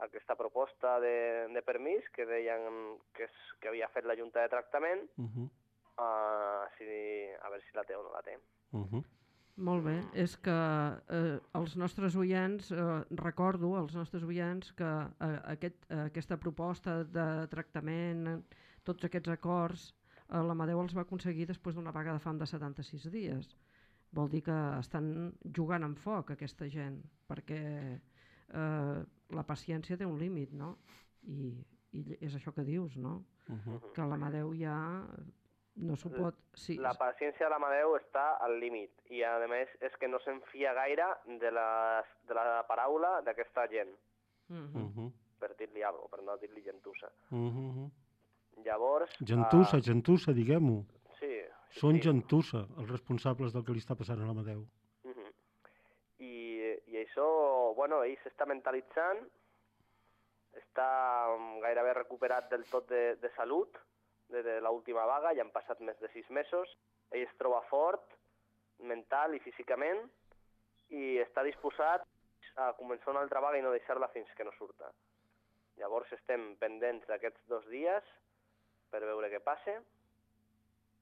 aquesta proposta de, de permís que deien que, és, que havia fet la Junta de Tractament, uh, si, a veure si la té o no la té. Molt bé, és que eh, els nostres oients, eh, recordo als nostres oients que eh, aquest, eh, aquesta proposta de tractament, eh, tots aquests acords, eh, l'Amadeu els va aconseguir després d'una vaga de fam de 76 dies. Vol dir que estan jugant amb foc aquesta gent, perquè eh, la paciència té un límit, no? I, I és això que dius, no? Que l'Amadeu ja no s'ho pot... Sí, La paciència de l'Amadeu està al límit i, a més, és que no se'n fia gaire de la, de la paraula d'aquesta gent, Mhm. per dir-li alguna cosa, per no dir-li gentussa. Mhm. Llavors... Gentussa, ah, gentussa, diguem-ho. Sí, sí, Són sí. gentussa els responsables del que li està passant a l'Amadeu. Mhm. I, I això, bueno, ell s'està mentalitzant, està mm, gairebé recuperat del tot de, de salut, de, de l'última vaga, ja han passat més de sis mesos, ell es troba fort, mental i físicament, i està disposat a començar una altra vaga i no deixar-la fins que no surta. Llavors estem pendents d'aquests dos dies per veure què passa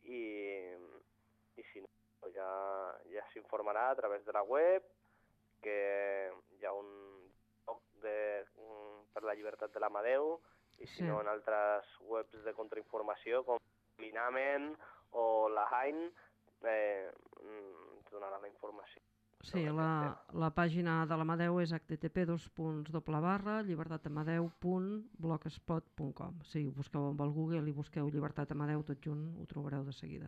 i, i si no, ja, ja s'informarà a través de la web que hi ha un lloc de, mm, per la llibertat de l'Amadeu i si Sí. no en altres webs de contrainformació com Minamen o la Hain eh, mm, ens donarà la informació. Sí, la, la pàgina de l'Amadeu és http llibertatamadeu.blogspot.com Si busqueu amb el Google i busqueu Llibertat Amadeu tot junt, ho trobareu de seguida.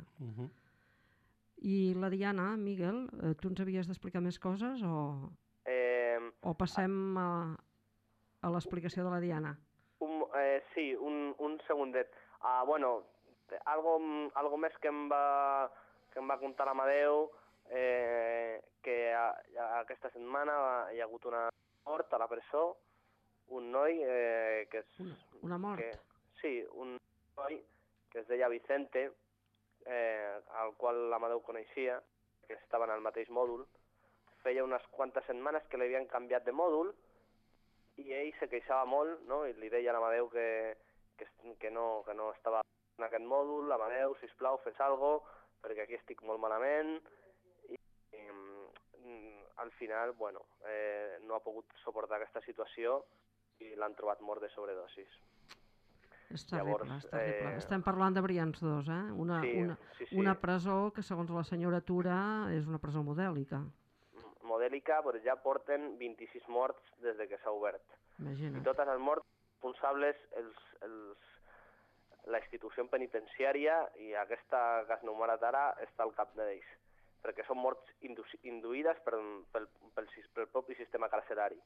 I la Diana, Miguel, eh, tu ens havies d'explicar més coses o, Eh, o passem a, a l'explicació de la Diana? Eh, sí, un, un segundet. Ah, bueno, algo, algo més que em va, que em va contar l'Amadeu, eh, que a, a, aquesta setmana hi ha hagut una mort a la presó, un noi eh, que és... Una, una mort? Que, sí, un noi que es deia Vicente, eh, al qual l'Amadeu coneixia, que estaven al mateix mòdul, feia unes quantes setmanes que l'havien canviat de mòdul i ell se queixava molt, no? i li deia a l'Amadeu que, que, que, no, que no estava en aquest mòdul, l'Amadeu, sisplau, fes algo, perquè aquí estic molt malament, i, i mm, al final, bueno, eh, no ha pogut suportar aquesta situació i l'han trobat mort de sobredosis. És terrible, Llavors, és terrible. eh, Estem parlant de Brians 2, eh? Una, Sí, una, sí, sí. una presó que, segons la senyora Tura, és una presó modèlica. Modèlica, però ja porten 26 morts des de que s'ha obert. Imagina't. I totes les morts responsables els, els, la institució penitenciària i aquesta que has numerat ara està al cap d'ells, perquè són morts indu induïdes per, pel, pel, pel propi sistema carcerari,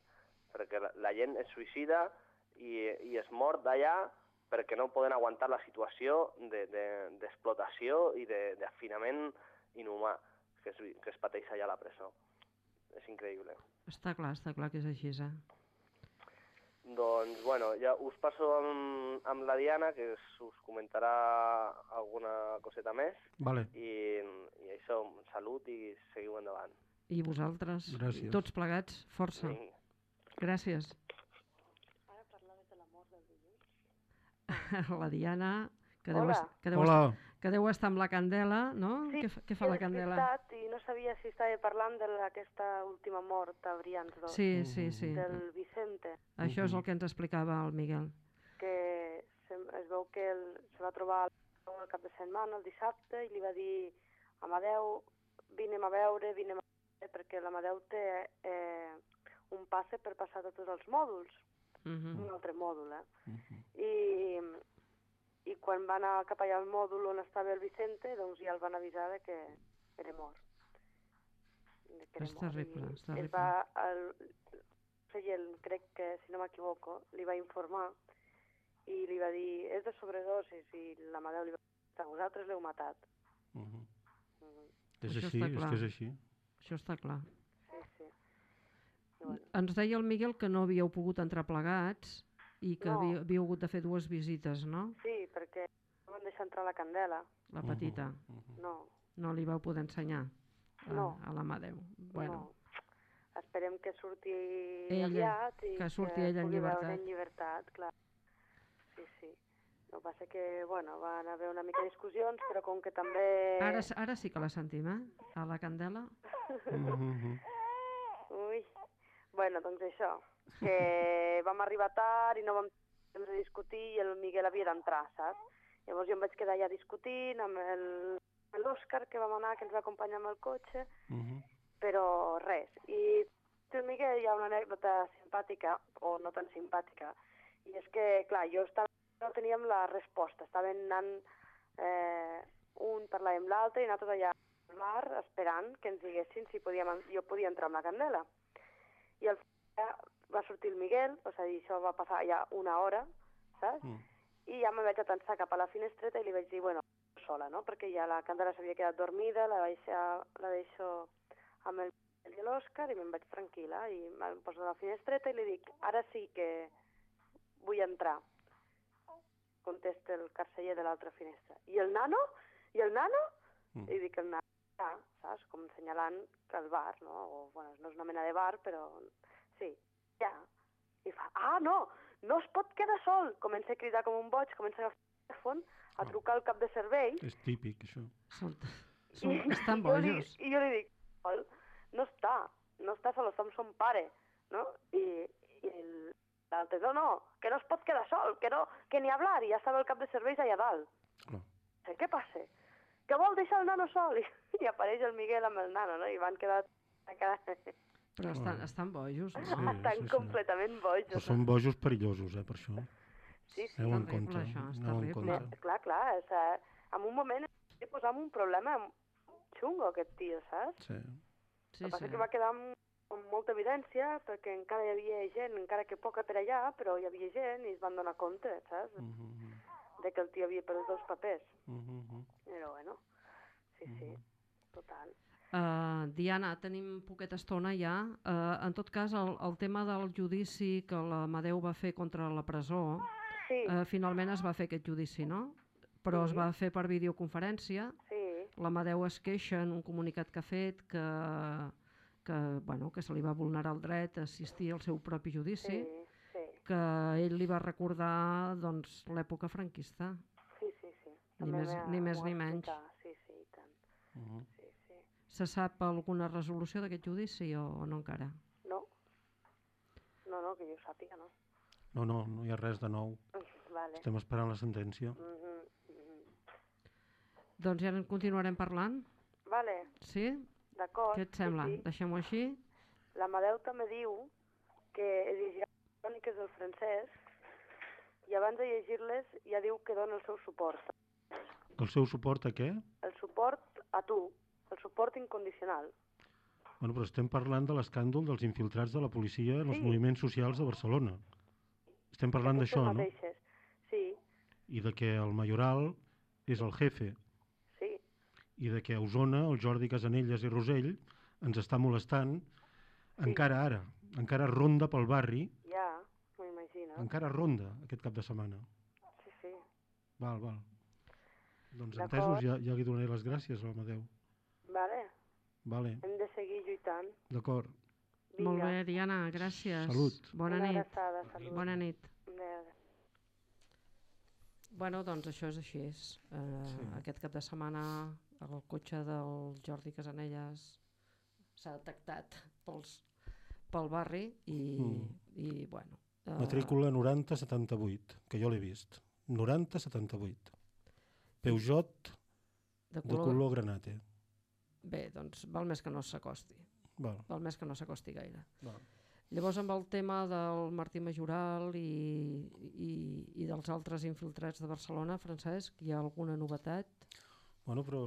perquè la, la gent es suïcida i, i es mort d'allà perquè no poden aguantar la situació de- de- d'explotació de, i de- d'afinament inhumà que es, que es pateix allà a la presó. És increïble. Està clar, està clar que és així, eh? Doncs, bueno, ja us passo amb, amb la Diana, que us, us comentarà alguna coseta més. Vale. I, I això, salut i seguiu endavant. I vosaltres, Gràcies. tots plegats, força. Vinga. Gràcies. La Diana, que deu, Hola. que, deu Hola. estar, que deu estar amb la Candela, no? Sí, què, fa- què fa la Candela? despistat I no sabia si estava parlant d'aquesta última mort a Brians 2. Sí, sí, sí. Del Vicente, Això és el que ens explicava el Miguel. que se, es veu que el, se va trobar el cap de setmana, el dissabte, i li va dir Amadeu, vine'm a veure, vine'm a veure, perquè l'Amadeu té eh, un passe per passar a tots els mòduls, Mhm. un altre mòdul, eh? I, i quan va anar cap allà al mòdul on estava el Vicente, doncs ja el van avisar de que era mort. De que era És mort. terrible, I és terrible. Es va, el, Feyel, crec que, si no m'equivoco, li va informar i li va dir, és de sobredosis, i l'Amadeu li va dir, vosaltres l'heu matat. Mhm. Mhm. És Això així, està és que és així. Això està clar. Sí, sí. I bueno, Ens deia el Miguel que no havíeu pogut entrar plegats i que No. havíeu hagut de fer dues visites, no? sí, perquè no van deixar entrar la candela. La petita. No, No li vau poder ensenyar a, No. a l'Amadeu. Bueno, no. Esperem que surti Ella, aviat i que surti ella en llibertat. en llibertat, clar. Sí, sí. El que passa que, bueno, van haver una mica de discussions, però com que també... ara, ara sí que la sentim, eh? A la Candela. Ui. Bueno, doncs això, que vam arribar tard i no vam temps de discutir i el Miguel havia d'entrar, saps? Llavors jo em vaig quedar allà discutint amb l'Òscar, que vam anar, que ens va acompanyar amb el cotxe, però res. I el Miguel hi ha una anècdota simpàtica, o no tan simpàtica, i és que, clar, jo estava, no teníem la resposta, estaven anant eh, un parlar amb l'altre i nosaltres allà al bar esperant que ens diguessin si podíem, jo podia entrar amb la candela. I al final va sortir el Miguel, o sigui, això va passar ja una hora, saps? I ja me vaig atançar cap a la finestreta i li vaig dir, bueno, sola, no? Perquè ja la candela s'havia quedat dormida, la, deixa, la deixo amb el Miguel i l'Òscar i me'n vaig tranquil·la i em poso a la finestreta i li dic, ara sí que vull entrar. Contesta el carceller de l'altra finestra. I el nano? I el nano? Mm. I dic, el nano, ja, saps? Com senyalant que el bar, no? O, bueno, no és una mena de bar, però sí, ja. I fa, ah, no, no es pot quedar sol. Comença a cridar com un boig, comença a agafar el telèfon, a trucar al cap de servei. És típic, això. Són, són, estan jo li, bojos. I jo li dic, "Sol, no està, no està sol, amb son pare, no? I, i el- l'altre, no, no, que no es pot quedar sol, que no, que ni hablar, i ja estava el cap de serveis allà dalt. Clar. Sé, què passa? Que vol deixar el nano sol? I, i apareix el Miguel amb el nano, no? I van quedar... quedar... Però estan, estan bojos, no? Sí, Estan sí, sí. completament Però bojos. són bojos perillosos, eh, per això. Sí, sí. Aneu en compte. això, aneu en compte. Clar, clar, és, eh, en un moment li posam un problema xungo, aquest tio, saps? Sí. Sí, El que passa sí. que va quedar amb, amb molta evidència, perquè encara hi havia gent, encara que poca per allà, però hi havia gent i es van donar compte, saps? De que el tio havia perdut els papers. Però bueno, sí, sí, total. Uh, Diana, tenim poqueta estona ja. Uh, en tot cas, el, el tema del judici que l'Amadeu va fer contra la presó, Sí. uh, finalment es va fer aquest judici, no? Però es Sí. va fer per videoconferència. Sí. L'Amadeu es queixa en un comunicat que ha fet que, que, bueno, que se li va vulnerar el dret a assistir al seu propi judici, Sí, sí, que ell li va recordar doncs, l'època franquista. sí, sí, sí. Ni més, ni més ni menys. Sí, sí, i tant. Sí, sí. Se sap alguna resolució d'aquest judici o, o no encara? No? No, no, que jo sàpiga, no. No, no, no hi ha res de nou. Vale. Estem esperant la sentència. Mhm, mhm. Doncs ja en continuarem parlant, Vale, sí? d'acord. Què et sembla? Sí, sí. Deixem-ho així? L'Amadeu també diu que llegirà les cròniques del francès i abans de llegir-les ja diu que dona el seu suport. El seu suport a què? El suport a tu, el suport incondicional. Bueno, però estem parlant de l'escàndol dels infiltrats de la policia en els Sí. moviments socials de Barcelona. Estem parlant d'això, no? mateixes. Sí, i de que el mayoral és el jefe Sí, i de que a Osona el Jordi Casanelles i Rosell ens està molestant encara ara, encara ronda pel barri, ja, m'ho imagino. encara ronda aquest cap de setmana. Sí, sí. Val, val. Doncs entesos, ja, ja li donaré les gràcies a l'Amadeu. Vale, hem de seguir lluitant. d'acord. Molt bé, Diana, gràcies. Salut. Bona Una nit. abraçada, salut. Bona nit. Adéu. Bueno, doncs això és així. És. Uh, sí. Aquest cap de setmana el cotxe del Jordi Casanelles s'ha detectat pels, pel barri i, Mm. i bueno... eh, Matrícula 9078, que jo l'he vist. 9078. Peugeot De de color- color granate. Bé, doncs val més que no s'acosti. Val. Val més que no s'acosti gaire. Val. Llavors, amb el tema del Martí Majoral i, i, i dels altres infiltrats de Barcelona, Francesc, hi ha alguna novetat? Bueno, però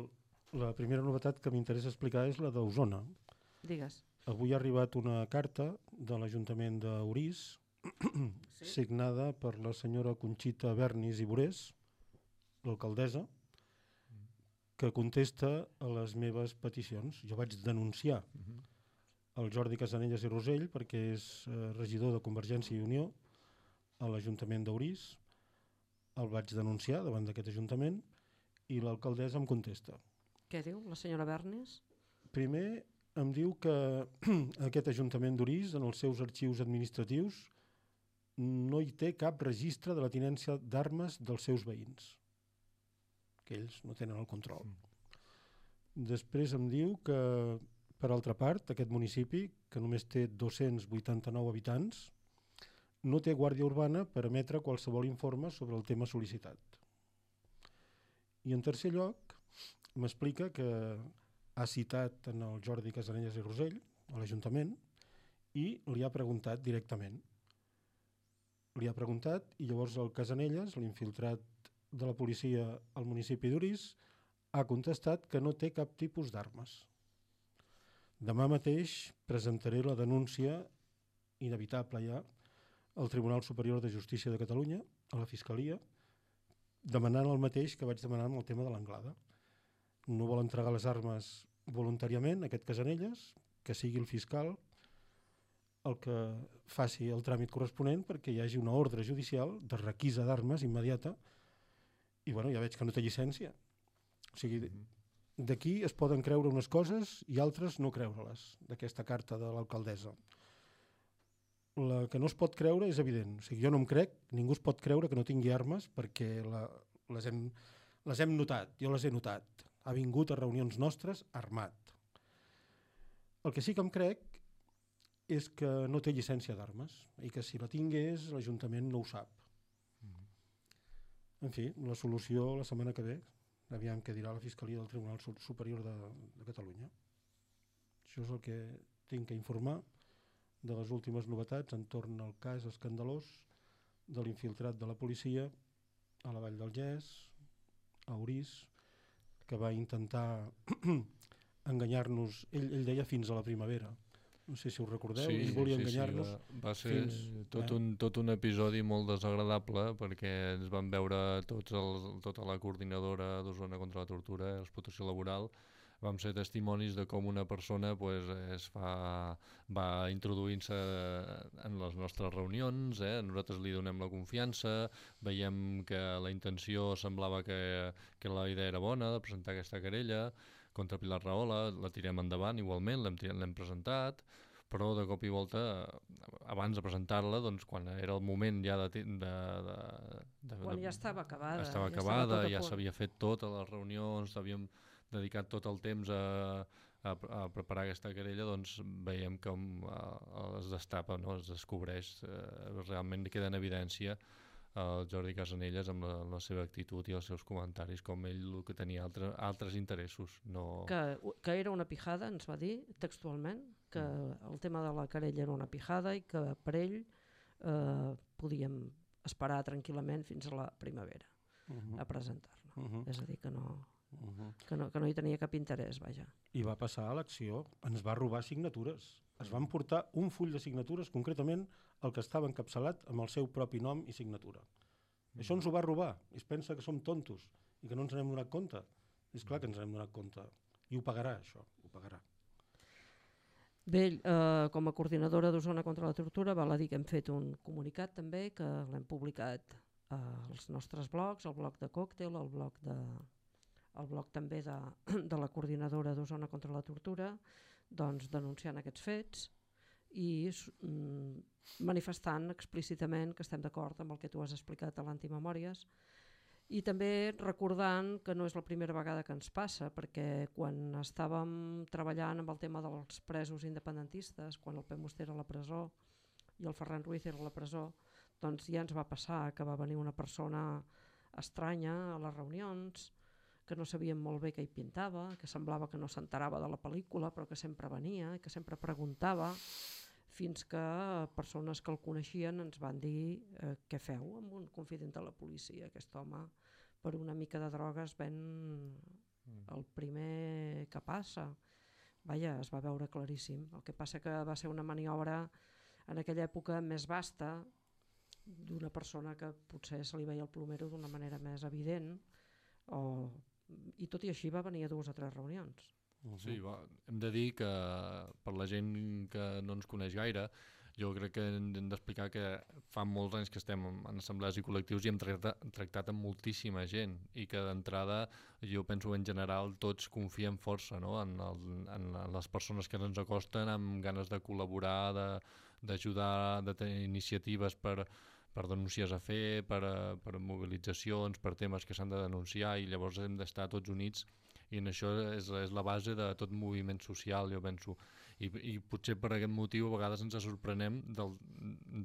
la primera novetat que m'interessa explicar és la d'Osona. Digues. Avui ha arribat una carta de l'Ajuntament d'Orís, Sí. signada per la senyora Conxita Bernis i Borés, l'alcaldessa, que contesta a les meves peticions. Jo vaig denunciar el Jordi Casanelles i Rosell perquè és eh, regidor de Convergència i Unió a l'Ajuntament d'Orís. El vaig denunciar davant d'aquest Ajuntament i l'alcaldessa em contesta. Què diu la senyora Bernis? Primer em diu que aquest Ajuntament d'Orís, en els seus arxius administratius, no hi té cap registre de la tinència d'armes dels seus veïns, que ells no tenen el control. Després em diu que, per altra part, aquest municipi, que només té 289 habitants, no té guàrdia urbana per emetre qualsevol informe sobre el tema sol·licitat. I en tercer lloc, m'explica que ha citat en el Jordi Casanelles i Rosell, a l'Ajuntament, i li ha preguntat directament. Li ha preguntat i llavors el Casanelles, l'infiltrat de la policia al municipi d'Uris, ha contestat que no té cap tipus d'armes. Demà mateix presentaré la denúncia inevitable ja al Tribunal Superior de Justícia de Catalunya, a la Fiscalia, demanant el mateix que vaig demanar amb el tema de l'anglada. No vol entregar les armes voluntàriament, aquest Casanelles, que sigui el fiscal el que faci el tràmit corresponent perquè hi hagi una ordre judicial de requisa d'armes immediata i bueno, ja veig que no té llicència. O sigui, d'aquí es poden creure unes coses i altres no creure-les, d'aquesta carta de l'alcaldessa. La que no es pot creure és evident. O sigui, jo no em crec, ningú es pot creure que no tingui armes perquè la, les, hem, les hem notat, jo les he notat. Ha vingut a reunions nostres armat. El que sí que em crec és que no té llicència d'armes i que si la tingués l'Ajuntament no ho sap. En fi, la solució la setmana que ve, aviam què dirà la Fiscalia del Tribunal Su- Superior de, de Catalunya. Això és el que tinc que informar de les últimes novetats entorn al cas escandalós de l'infiltrat de la policia a la Vall del Gès, a Orís, que va intentar enganyar-nos, ell, ell deia fins a la primavera, no sé si ho recordeu, ell volia enganyar-nos va, va ser fins... tot, eh? un, tot un episodi molt desagradable perquè ens van veure tots els, tota la coordinadora d'Osona contra la tortura i l'explotació laboral vam ser testimonis de com una persona pues, es fa, va introduint-se en les nostres reunions, eh? nosaltres li donem la confiança, veiem que la intenció semblava que, que la idea era bona de presentar aquesta querella contra Pilar Rahola, la tirem endavant igualment, l'hem presentat, però de cop i volta, abans de presentar-la, doncs, quan era el moment ja de... de, de, de Quan ja estava acabada, Estava ja estava acabada, tot a ja s'havia fet tot a les reunions, havíem dedicat tot el temps a, a, a preparar aquesta querella, doncs veiem com es destapa, no? es descobreix, eh, realment queda en evidència el Jordi Casanelles amb la, la seva actitud i els seus comentaris, com ell el que tenia altre, altres interessos. No... Que, que era una pijada, ens va dir textualment, que el tema de la querella era una pijada i que per ell eh, podíem esperar tranquil·lament fins a la primavera Mhm. a presentar-la. Mhm. És a dir, que no, Mhm. que, no, que no hi tenia cap interès, vaja. I va passar a l'acció, ens va robar signatures. Es van portar un full de signatures, concretament el que estava encapçalat amb el seu propi nom i signatura. Mm. Això ens ho va robar, i es pensa que som tontos i que no ens n'hem donat compte. És clar que ens n'hem donat compte. I ho pagarà, això, ho pagarà. Bé, eh, com a coordinadora d'Osona contra la tortura, val a dir que hem fet un comunicat també, que l'hem publicat eh, als nostres blogs, el blog de Còctel, el blog, de, el blog també de, de la coordinadora d'Osona contra la tortura, doncs denunciant aquests fets i mm, manifestant explícitament que estem d'acord amb el que tu has explicat a l'Antimemòries i també recordant que no és la primera vegada que ens passa, perquè quan estàvem treballant amb el tema dels presos independentistes, quan el P. Muster era a la presó i el Ferran Ruiz era a la presó, doncs ja ens va passar que va venir una persona estranya a les reunions, que no sabíem molt bé què hi pintava, que semblava que no s'enterava de la pel·lícula, però que sempre venia, que sempre preguntava, fins que persones que el coneixien ens van dir eh, què feu amb un confident de la policia, aquest home per una mica de drogues ven el primer que passa. Vaja, es va veure claríssim. El que passa que va ser una maniobra en aquella època més vasta d'una persona que potser se li veia el plomero d'una manera més evident o, i tot i així va venir a dues o tres reunions. Sí, va, hem de dir que per la gent que no ens coneix gaire, jo crec que hem d'explicar que fa molts anys que estem en assemblees i col·lectius i hem tractat, tractat amb moltíssima gent i que d'entrada jo penso en general tots confiem força no? en, el, en les persones que ens acosten amb ganes de col·laborar, d'ajudar, de, de tenir iniciatives per, per denúncies a fer, per, per mobilitzacions, per temes que s'han de denunciar i llavors hem d'estar tots units i en això és, és la base de tot moviment social, jo penso. I, i potser per aquest motiu a vegades ens sorprenem del,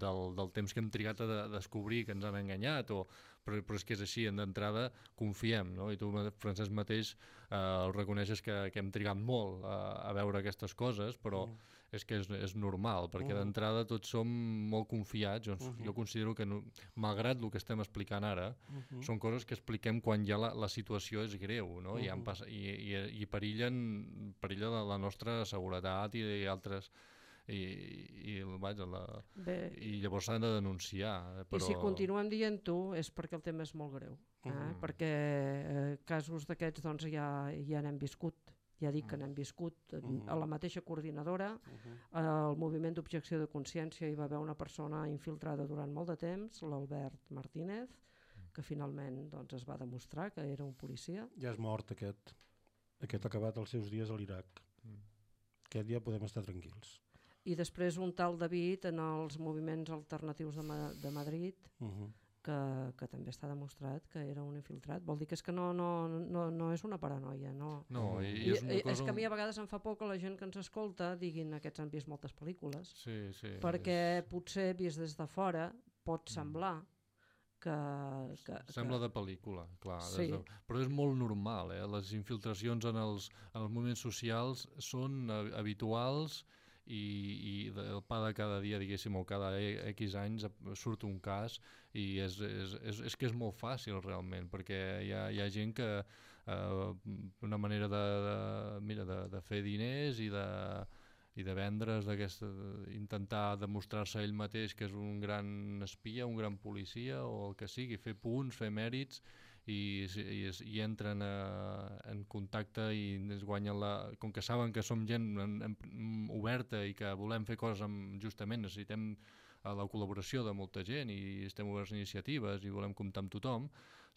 del, del temps que hem trigat a de, descobrir que ens han enganyat, o, però, però és que és així, d'entrada confiem, no? i tu, Francesc, mateix eh, reconeixes que, que hem trigat molt a, a veure aquestes coses, però mm és que és, és normal, perquè uh -huh. d'entrada tots som molt confiats, doncs uh -huh. jo considero que, no, malgrat el que estem explicant ara, uh -huh. són coses que expliquem quan ja la, la situació és greu, no? Uh -huh. I, han pass i, i, i perillen, perilla la, la nostra seguretat i, i altres i, i, vaja, la, Bé, i llavors s'han de denunciar. Però... I si continuem dient-ho és perquè el tema és molt greu, eh? -huh. perquè eh, casos d'aquests doncs, ja, ja n'hem viscut ja dic que n'hem viscut uh -huh. a la mateixa coordinadora, uh -huh. al moviment d'objecció de consciència hi va haver una persona infiltrada durant molt de temps, l'Albert Martínez, que finalment doncs, es va demostrar que era un policia. Ja és mort aquest. Aquest ha acabat els seus dies a l'Iraq. Mm. Aquest dia podem estar tranquils. I després un tal David en els moviments alternatius de, Ma de Madrid, uh -huh que, que també està demostrat que era un infiltrat. Vol dir que és que no, no, no, no és una paranoia. No, no i, I, és, una cosa... és que a mi a vegades em fa por que la gent que ens escolta diguin aquests han vist moltes pel·lícules. Sí, sí, perquè és... potser vist des de fora pot mm. semblar que, que, Sembla que... de pel·lícula, clar. Sí. De... Però és molt normal, eh? Les infiltracions en els, en els moviments socials són habituals i, i el pa de cada dia, diguéssim, o cada X anys surt un cas i és, és, és, és que és molt fàcil realment, perquè hi ha, hi ha gent que eh, una manera de, de, mira, de, de fer diners i de, i de vendre's d'aquesta intentar demostrar-se ell mateix que és un gran espia, un gran policia o el que sigui, fer punts, fer mèrits i, i, i entren a, en contacte i es guanyen la... Com que saben que som gent en, en, oberta i que volem fer coses amb, justament, necessitem a la col·laboració de molta gent i estem oberts a iniciatives i volem comptar amb tothom,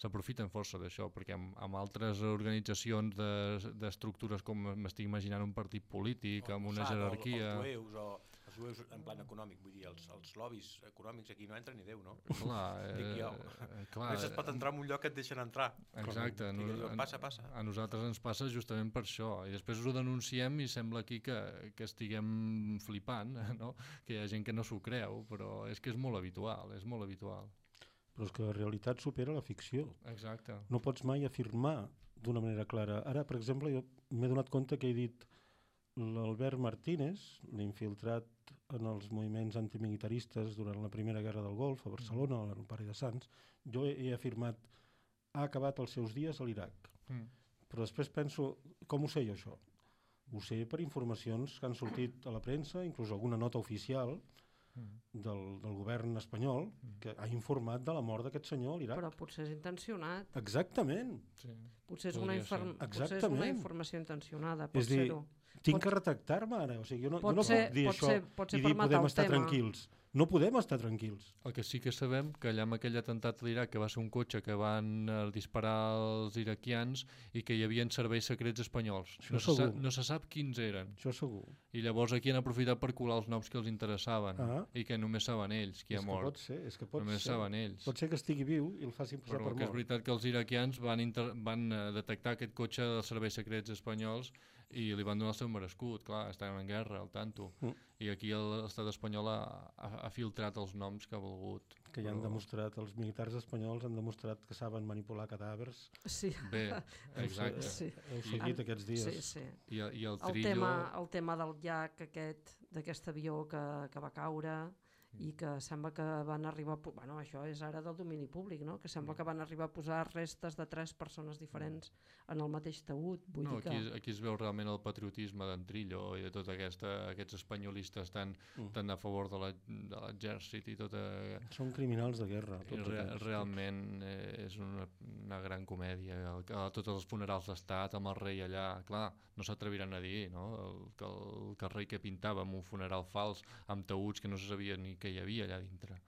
s'aprofiten força d'això, perquè amb, amb altres organitzacions d'estructures de, com m'estic imaginant un partit polític, o amb una jerarquia... O, o, o, o els jueus en plan econòmic, vull dir, els, els lobbies econòmics aquí no entra ni Déu, no? Clar, eh, jo. clar, no es pot entrar en un lloc que et deixen entrar. Exacte. No, no, passa, passa. A nosaltres ens passa justament per això, i després ho denunciem i sembla aquí que, que estiguem flipant, no? que hi ha gent que no s'ho creu, però és que és molt habitual, és molt habitual. Però és que la realitat supera la ficció. Exacte. No pots mai afirmar d'una manera clara. Ara, per exemple, jo m'he donat compte que he dit l'Albert Martínez, l'infiltrat en els moviments antimilitaristes durant la Primera Guerra del Golf a Barcelona, mm. al Pare de Sants, jo he, he afirmat ha acabat els seus dies a l'Iraq. Mm. Però després penso, com ho sé jo això? Ho sé per informacions que han sortit a la premsa, inclús alguna nota oficial, del, del govern espanyol que ha informat de la mort d'aquest senyor a l'Iraq. Però potser és intencionat. Exactament. Sí. Potser és, una Podria potser és una informació intencionada, pot És dir, ser-ho. Tinc Pot- que retractar-me ara, o sigui, jo no, Pot jo no ser- puc dir pot això ser- pot ser i dir podem estar tema. tranquils. No podem estar tranquils. El que sí que sabem que allà amb aquell atemptat a l'Iraq, que va ser un cotxe que van eh, disparar als iraquians i que hi havia serveis secrets espanyols. Això No se, sap, no se sap quins eren. Això segur. I llavors aquí han aprofitat per colar els noms que els interessaven Ah. i que només saben ells qui és ha que mort. pot ser, és que pot només ser. saben ells. Pot ser que estigui viu i el facin passar Però per que és mort. veritat que els iraquians van, inter van eh, detectar aquest cotxe dels serveis secrets espanyols i li van donar el seu merescut, clar, estaven en guerra, al tanto. Mm. I aquí el- l'estat espanyol ha, ha, ha filtrat els noms que ha volgut. que ja han Però- demostrat, els militars espanyols han demostrat que saben manipular cadàvers. Sí. Bé, exacte. Sí. Heu seguit aquests dies. Sí, sí. I, el- i el el, trillo... tema, el tema del llac aquest, d'aquest avió que, que va caure i que sembla que van arribar Bueno, això és ara del domini públic, no? Que sembla que van arribar a posar restes de tres persones diferents en el mateix taüt. Vull No, dir aquí, que... aquí es veu realment el patriotisme d'en Trillo i de tots aquesta, aquests espanyolistes tan, Mm. tan a favor de la- de l'exèrcit i tota... Són criminals de guerra, tots re, aquests. realment eh, és una, una gran comèdia. El, que- tots els funerals d'estat amb el rei allà, clar, no s'atreviran a dir no? el, que, el, que el rei que pintava amb un funeral fals, amb taüts que no se sabia ni què hi havia allà dintre.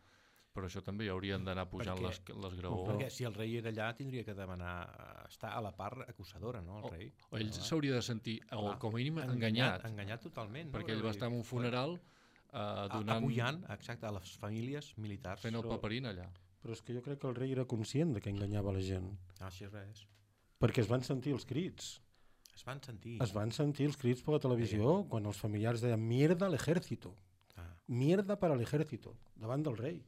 Però això també hi haurien d'anar pujant les, les graons. Perquè si el rei era allà tindria que demanar eh, estar a la part acusadora, no, el rei? O ell Clar. s'hauria de sentir, o Clar. com a mínim, Enganyat, enganyat. enganyat totalment, no? Perquè ell va estar en un funeral eh, A- donant... apujant, exacte, a les famílies militars. Fent el paperín allà. Però és que jo crec que el rei era conscient de que enganyava la gent. Ah, així res. Perquè es van sentir els crits. Es van sentir. Es van sentir els crits per la televisió quan els familiars deien mierda al ejército. Ah. Mierda para el ejército, davant del rei.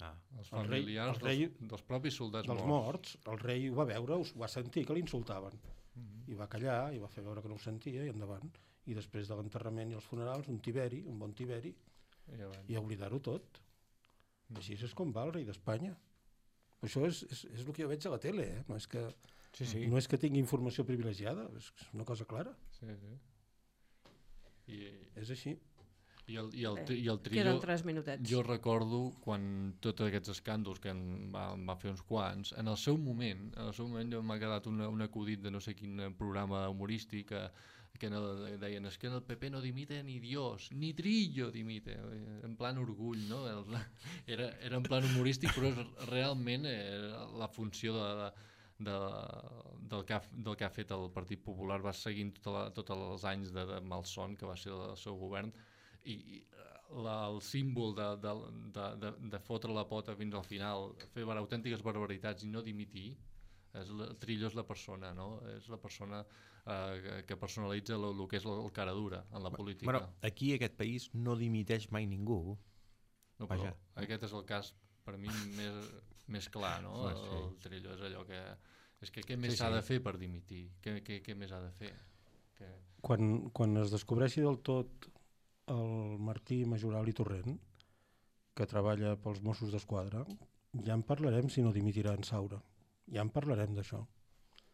Ah. Els El rei- familiars el rei- dels, dels propis soldats dels morts. El rei ho va veure, ho va sentir que l'insultaven. Mhm. I va callar, i va fer veure que no ho sentia, i endavant. I després de l'enterrament i els funerals, un tiberi, un bon tiberi, I i a oblidar-ho tot. Així és com va el rei d'Espanya. Això és, és, és el que jo veig a la tele, eh? no, és que, Sí, sí. no és que tingui informació privilegiada, és una cosa clara. Sí, sí. I, És així. I el, i el, tri- i el Eh, queden trillo, tres minutets. jo recordo quan tots aquests escàndols que en va, en va fer uns quants, en el seu moment, en el seu moment m'ha quedat una, un acudit de no sé quin programa humorístic que, que no, deien és que en el PP no dimite ni Dios, ni Trillo dimite, eh, en plan orgull, no? El, era, era en plan humorístic, però és realment eh, la funció de, de, del, que ha, del que ha fet el Partit Popular va seguint tota la, tots els anys de, de malson que va ser el seu govern i, i la, el símbol de, de, de, de, de fotre la pota fins al final, fer bar- autèntiques barbaritats i no dimitir, és la, Trillo és la persona, no? És la persona eh, que, personalitza el, el que és el, el cara dura en la política. Bueno, aquí aquest país no dimiteix mai ningú. No, però Vaja. aquest és el cas per mi més, més clar, no? El, sí. el Trillo és allò que... És que què més Sí, s'ha sí. de fer per dimitir? Què, què, què més ha de fer? Que... Quan, quan es descobreixi del tot el Martí Majoral i Torrent, que treballa pels Mossos d'Esquadra, ja en parlarem si no dimitirà en Saura. Ja en parlarem d'això.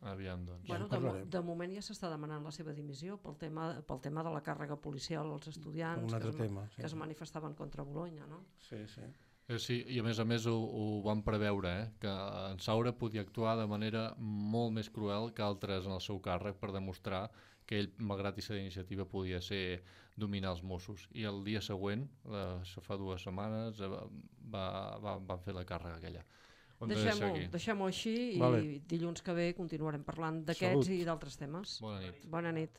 Aviam, doncs. Ja Bueno, de, de moment ja s'està demanant la seva dimissió pel tema, pel tema de la càrrega policial als estudiants Un altre que, es, ma- tema, sí. que es manifestaven contra Bologna, no? Sí, sí. Eh, Sí, i a més a més ho, ho van preveure, eh? que en Saura podia actuar de manera molt més cruel que altres en el seu càrrec per demostrar que ell, malgrat i ser d'iniciativa, podia ser dominar els Mossos. I el dia següent, eh, això fa dues setmanes, eh, va, va, van fer la càrrega aquella. Deixem-ho deixem així i Vale. dilluns que ve continuarem parlant d'aquests i d'altres temes. Bona nit. Bona nit.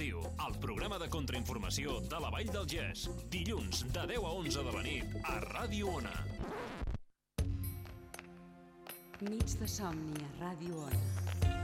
el programa de contrainformació de la Vall del Gès. Dilluns, de 10 a 11 de la nit, a Ràdio Ona. Nits de somni a Ràdio Ona.